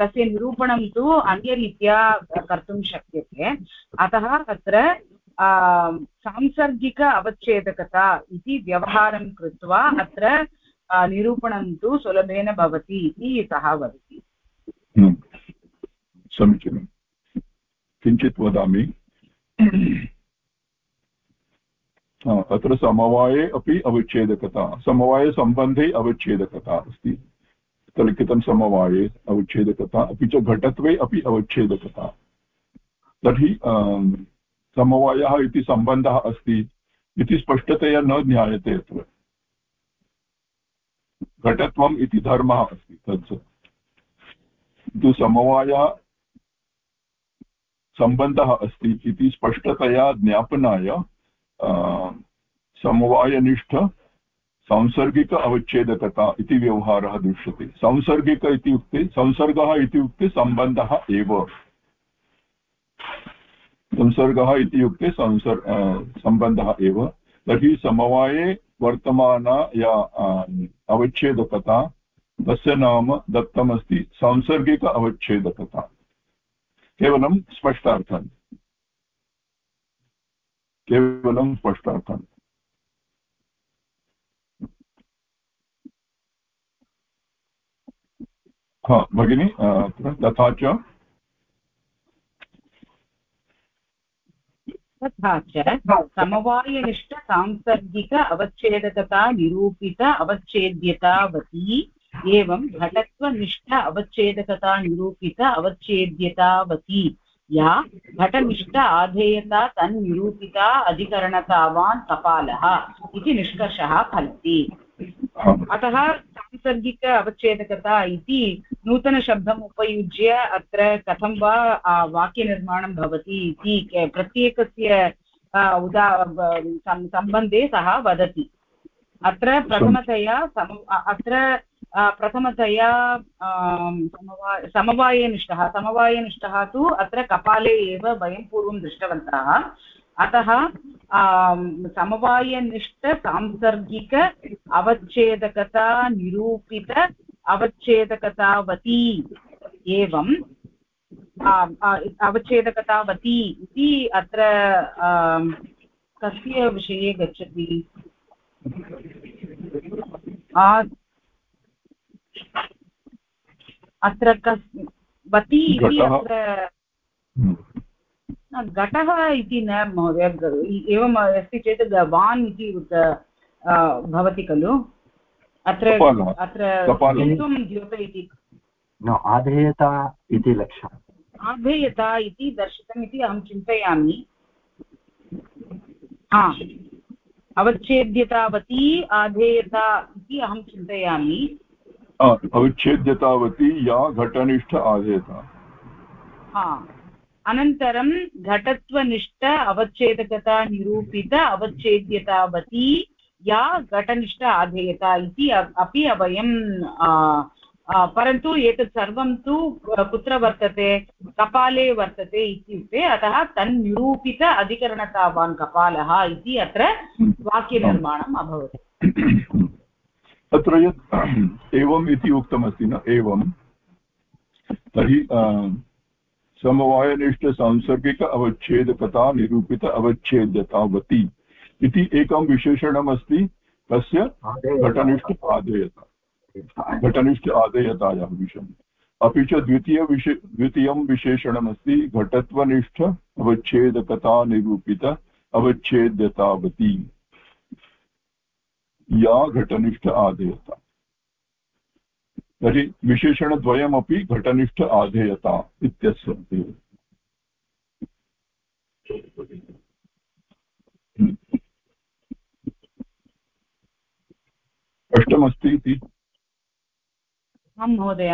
Speaker 2: तस्य निरूपणं तु अन्यरीत्या कर्तुं शक्यते। अतः अत्र सांसर्गिक अवच्छेदकता इति व्यवहारं कृत्वा अत्र निरूपणं तु सुलभेन भवति इति सः वदति।
Speaker 1: समीचीनं। किञ्चित् वदामि। अत्र समवाये अपि अवच्छेदकता समवायसम्बन्धे अवच्छेदकता अस्ति। लिखितं समवाये अवच्छेदकता, अपि च घटत्वे अपि अवच्छेदकता। तर्हि समवायः इति सम्बन्धः अस्ति इति स्पष्टतया न ज्ञायते अत्र। घटत्वम् इति धर्मः अस्ति तत् किन्तु समवायः सम्बन्धः अस्ति इति स्पष्टतया ज्ञापनाय समवायनिष्ठ सांसर्गिक अवच्छेदकता इति व्यवहारः दृश्यते। सांसर्गिक इत्युक्ते, संसर्गः इत्युक्ते सम्बन्धः एव। संसर्गः इत्युक्ते संसर् सम्बन्धः एव। तर्हि समवाये वर्तमाना, या अवच्छेदकता, तस्य नाम दत्तमस्ति। सांसर्गिक अवच्छेदकता। केवलं स्पष्टार्थम् केवलं स्पष्टार्थम् हा, भगिनि तथा च
Speaker 2: तथा च समवायनिष्ठसांसर्गिक अवच्छेदकता निरूपित अवच्छेद्यतावती एवं घटत्वनिष्ठ अवच्छेदकता निरूपित अवच्छेद्यतावती। या घटनिष्ठ आधेयता तन्निरूपिता अधिकरणतावान् कपालः इति निष्कर्षः फलति। अतः सांसर्गिक अवच्छेदकता इति नूतनशब्दम् उपयुज्य अत्र कथं वा वाक्यनिर्माणं भवति इति प्रत्येकस्य उदा सम्बन्धे सः वदति। अत्र प्रथमतया सम अत्र प्रथमतया समवाय समवायनिष्ठः। समवायनिष्ठः तु अत्र कपाले एव वयं पूर्वं दृष्टवन्तः। अतः समवायनिष्ठ सांसर्गिक अवच्छेदकता निरूपित अवच्छेदकतावती एवं अवच्छेदकतावती इति अत्र कस्य विषये गच्छति अत्र कस् वति इति अत्र हम्म। घटः इति न महोदय एवम् अस्ति चेत् वान् इति भवति खलु? अत्र अत्र द्योत इति।
Speaker 6: आधेयता इति लक्ष्यम्
Speaker 2: आधेयता इति दर्शितम् इति अहं चिन्तयामि। हा। अवच्छेद्यतावती आधेयता इति अहं चिन्तयामि।
Speaker 1: अवच्छेद्यतावती या घटनिष्ठ आधेयता।
Speaker 2: हा। अनन्तरं घटत्वनिष्ठ अवच्छेदकता निरूपित अवच्छेद्यतावती या घटनिष्ठ आधेयता इति अपि वयं परन्तु एतत् सर्वं तु कुत्र वर्तते? कपाले वर्तते इत्युक्ते अतः तन्निरूपित अधिकरणतावान् कपालः इति अत्र वाक्यनिर्माणम् अभवत्।
Speaker 1: अत्र यत् एवम् इति उक्तमस्ति न, एवं तर्हि समवायनिष्ठसांसर्गिक अवच्छेदकता निरूपित अवच्छेद्यतावती इति एकं विशेषणमस्ति। तस्य घटनिष्ठ आदेयता। घटनिष्ठ आदेयतायाः विषयम् अपि च द्वितीयविशे द्वितीयं विशेषणमस्ति घटत्वनिष्ठ अवच्छेदकता निरूपित अवच्छेद्यतावती। या घटनिष्ठ आदेयता। तर्हि विशेषणद्वयमपि घटनिष्ठ आधेयता इत्यस्य स्पष्टमस्ति इति?
Speaker 2: आं महोदय।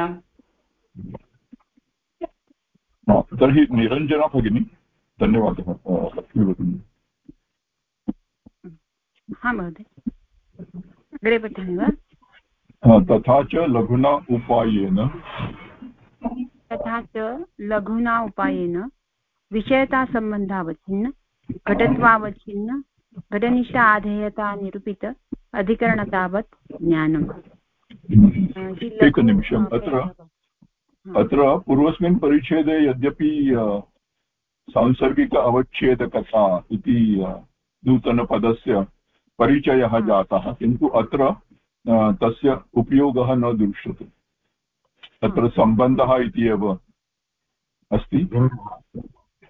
Speaker 1: तर्हि निरञ्जना भगिनी धन्यवादः
Speaker 5: हा महोदय। अग्रे पठामि वा?
Speaker 1: तथा च लघुना उपायेन।
Speaker 5: तथा च लघुना उपायेन विषयतासम्बन्धावच्छिन्न घटत्वावच्छिन्न घटनिष्ठ आधेयता निरूपित अधिकरणतावत् ज्ञानम्।
Speaker 1: एकनिमिषम् अत्र अत्र पूर्वस्मिन् परिच्छेदे यद्यपि सांसर्गिक अवच्छेदकथा इति नूतनपदस्य परिचयः जातः किन्तु अत्र तस्य उपयोगः न दृश्यते। तत्र सम्बन्धः इति एव अस्ति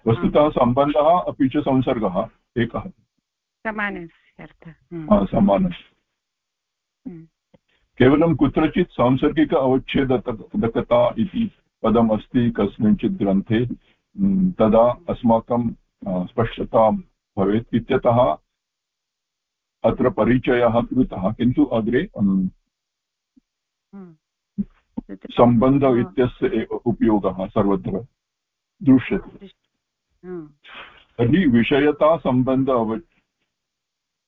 Speaker 1: वस्तुतः सम्बन्धः अपि च संसर्गः एकः। समानः। केवलं कुत्रचित् सांसर्गिक अवच्छेदकता इति पदम् अस्ति कस्मिंश्चित् ग्रन्थे तदा अस्माकं स्पष्टता भवेत्। इत्यतः अत्र परिचयः कृतः किन्तु अग्रे सम्बन्ध इत्यस्य उपयोगः सर्वत्र दृश्यते। तर्हि विषयतासम्बन्ध अव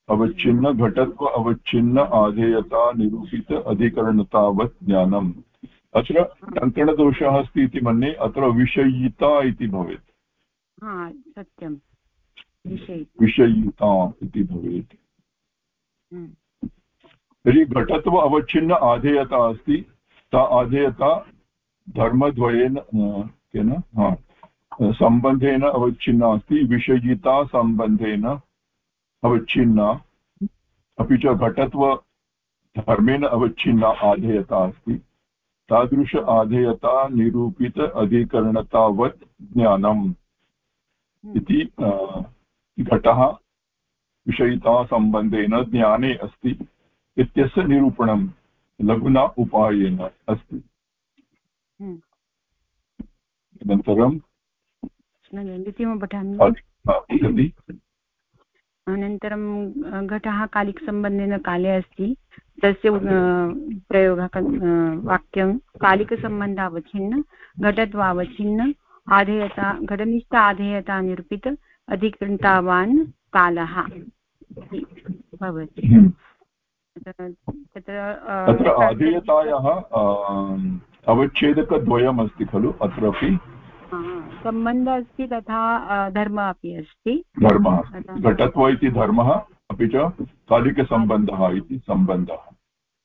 Speaker 1: अवच्छिन्न घटत्व अवच्छिन्न आधेयता निरूपित अधिकरणतावत् ज्ञानम्। अत्र टङ्कणदोषः अस्ति इति मन्ये अत्र विषयिता इति भवेत्।
Speaker 5: सत्यं
Speaker 1: विषयिता। इति भवेत्। हम्म। तर्हि घटत्व अवच्छिन्न आधेयता अस्ति। सा आधेयता धर्मद्वयेन केन, हा, सम्बन्धेन अवच्छिन्ना अस्ति। विषयिता सम्बन्धेन अवच्छिन्ना। अपि च घटत्व धर्मेण अवच्छिन्ना आधेयता अस्ति। तादृश आधेयता निरूपित अधिकरणतावत् ज्ञानम्। इति घटः विषयितासम्बन्धेन ज्ञाने अस्ति इत्यस्य निरूपणं लघुना उपायेन अस्ति।
Speaker 5: हम्म।
Speaker 1: अनन्तरं
Speaker 5: अनन्तरं घटः कालिकसम्बन्धेन काले अस्ति। तस्य प्रयोगः वाक्यं कालिकसम्बन्धावच्छिन्न घटत्वावच्छिन्न आधेयता घटनिष्ठ आधेयता निरूपित अधिकृतावान् कालः। भवति।
Speaker 1: हम्म। तत्र आधेयतायाः अवच्छेदकद्वयमस्ति खलु अत्रापि।
Speaker 5: सम्बन्धः अस्ति तथा धर्मः अपि अस्ति।
Speaker 1: धर्मः घटत्व इति धर्मः अपि च कालिकसम्बन्धः इति सम्बन्धः।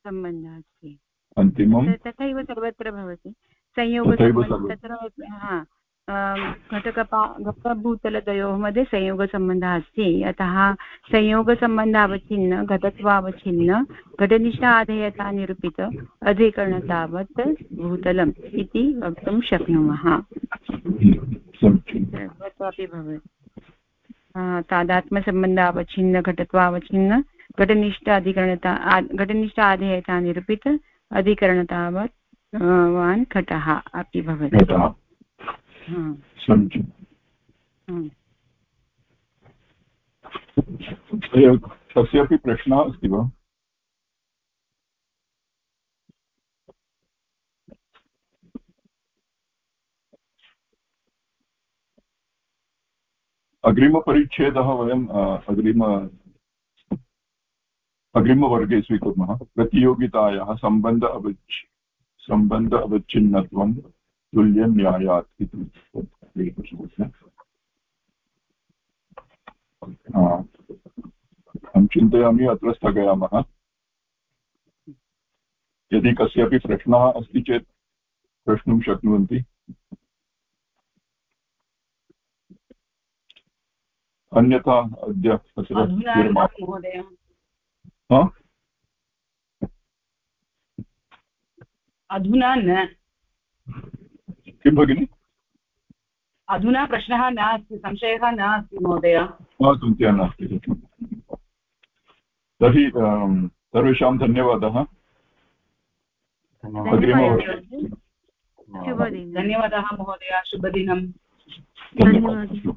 Speaker 5: सम्बन्धः अस्ति।
Speaker 1: अन्तिमं
Speaker 5: तथैव सर्वत्र भवति। संयोग तत्र घटकपा घटभूतलद्वयोः मध्ये संयोगसम्बन्धः अस्ति. अतः संयोगसम्बन्धावच्छिन्न घटत्वावच्छिन्न घटनिष्ठ आधेयता निरूपित अधिकरणतावत् भूतलम् इति वक्तुं शक्नुमः. सर्वत्रापि भवति. घटत्वावच्छिन्न घटनिष्ठ अधिकरणता घटनिष्ठ आधेयता निरूपित अधिकरणतावत् वान् घटः अपि भवति।
Speaker 1: तस्यापि प्रश्नः अस्ति वा अग्रिमपरिच्छेदः वयम् अग्रिम अग्रिमवर्गे स्वीकुर्मः। प्रतियोगितायाः सम्बन्ध अवच् सम्बन्ध अवच्छिन्नत्वं तुल्यन्यायात् इति अहं चिन्तयामि अत्र स्थगयामः यदि कस्यापि प्रश्नः अस्ति चेत् प्रष्टुं शक्नुवन्ति। अन्यथा अद्य तत्र
Speaker 2: अधुना न।
Speaker 1: किं भगिनि?
Speaker 2: अधुना प्रश्नः नास्ति संशयः नास्ति महोदय।
Speaker 1: चिन्त्या नास्ति। तर्हि सर्वेषां धन्यवादः।
Speaker 2: धन्यवादः। महोदय। शुभदिनं।
Speaker 1: धन्यवादः।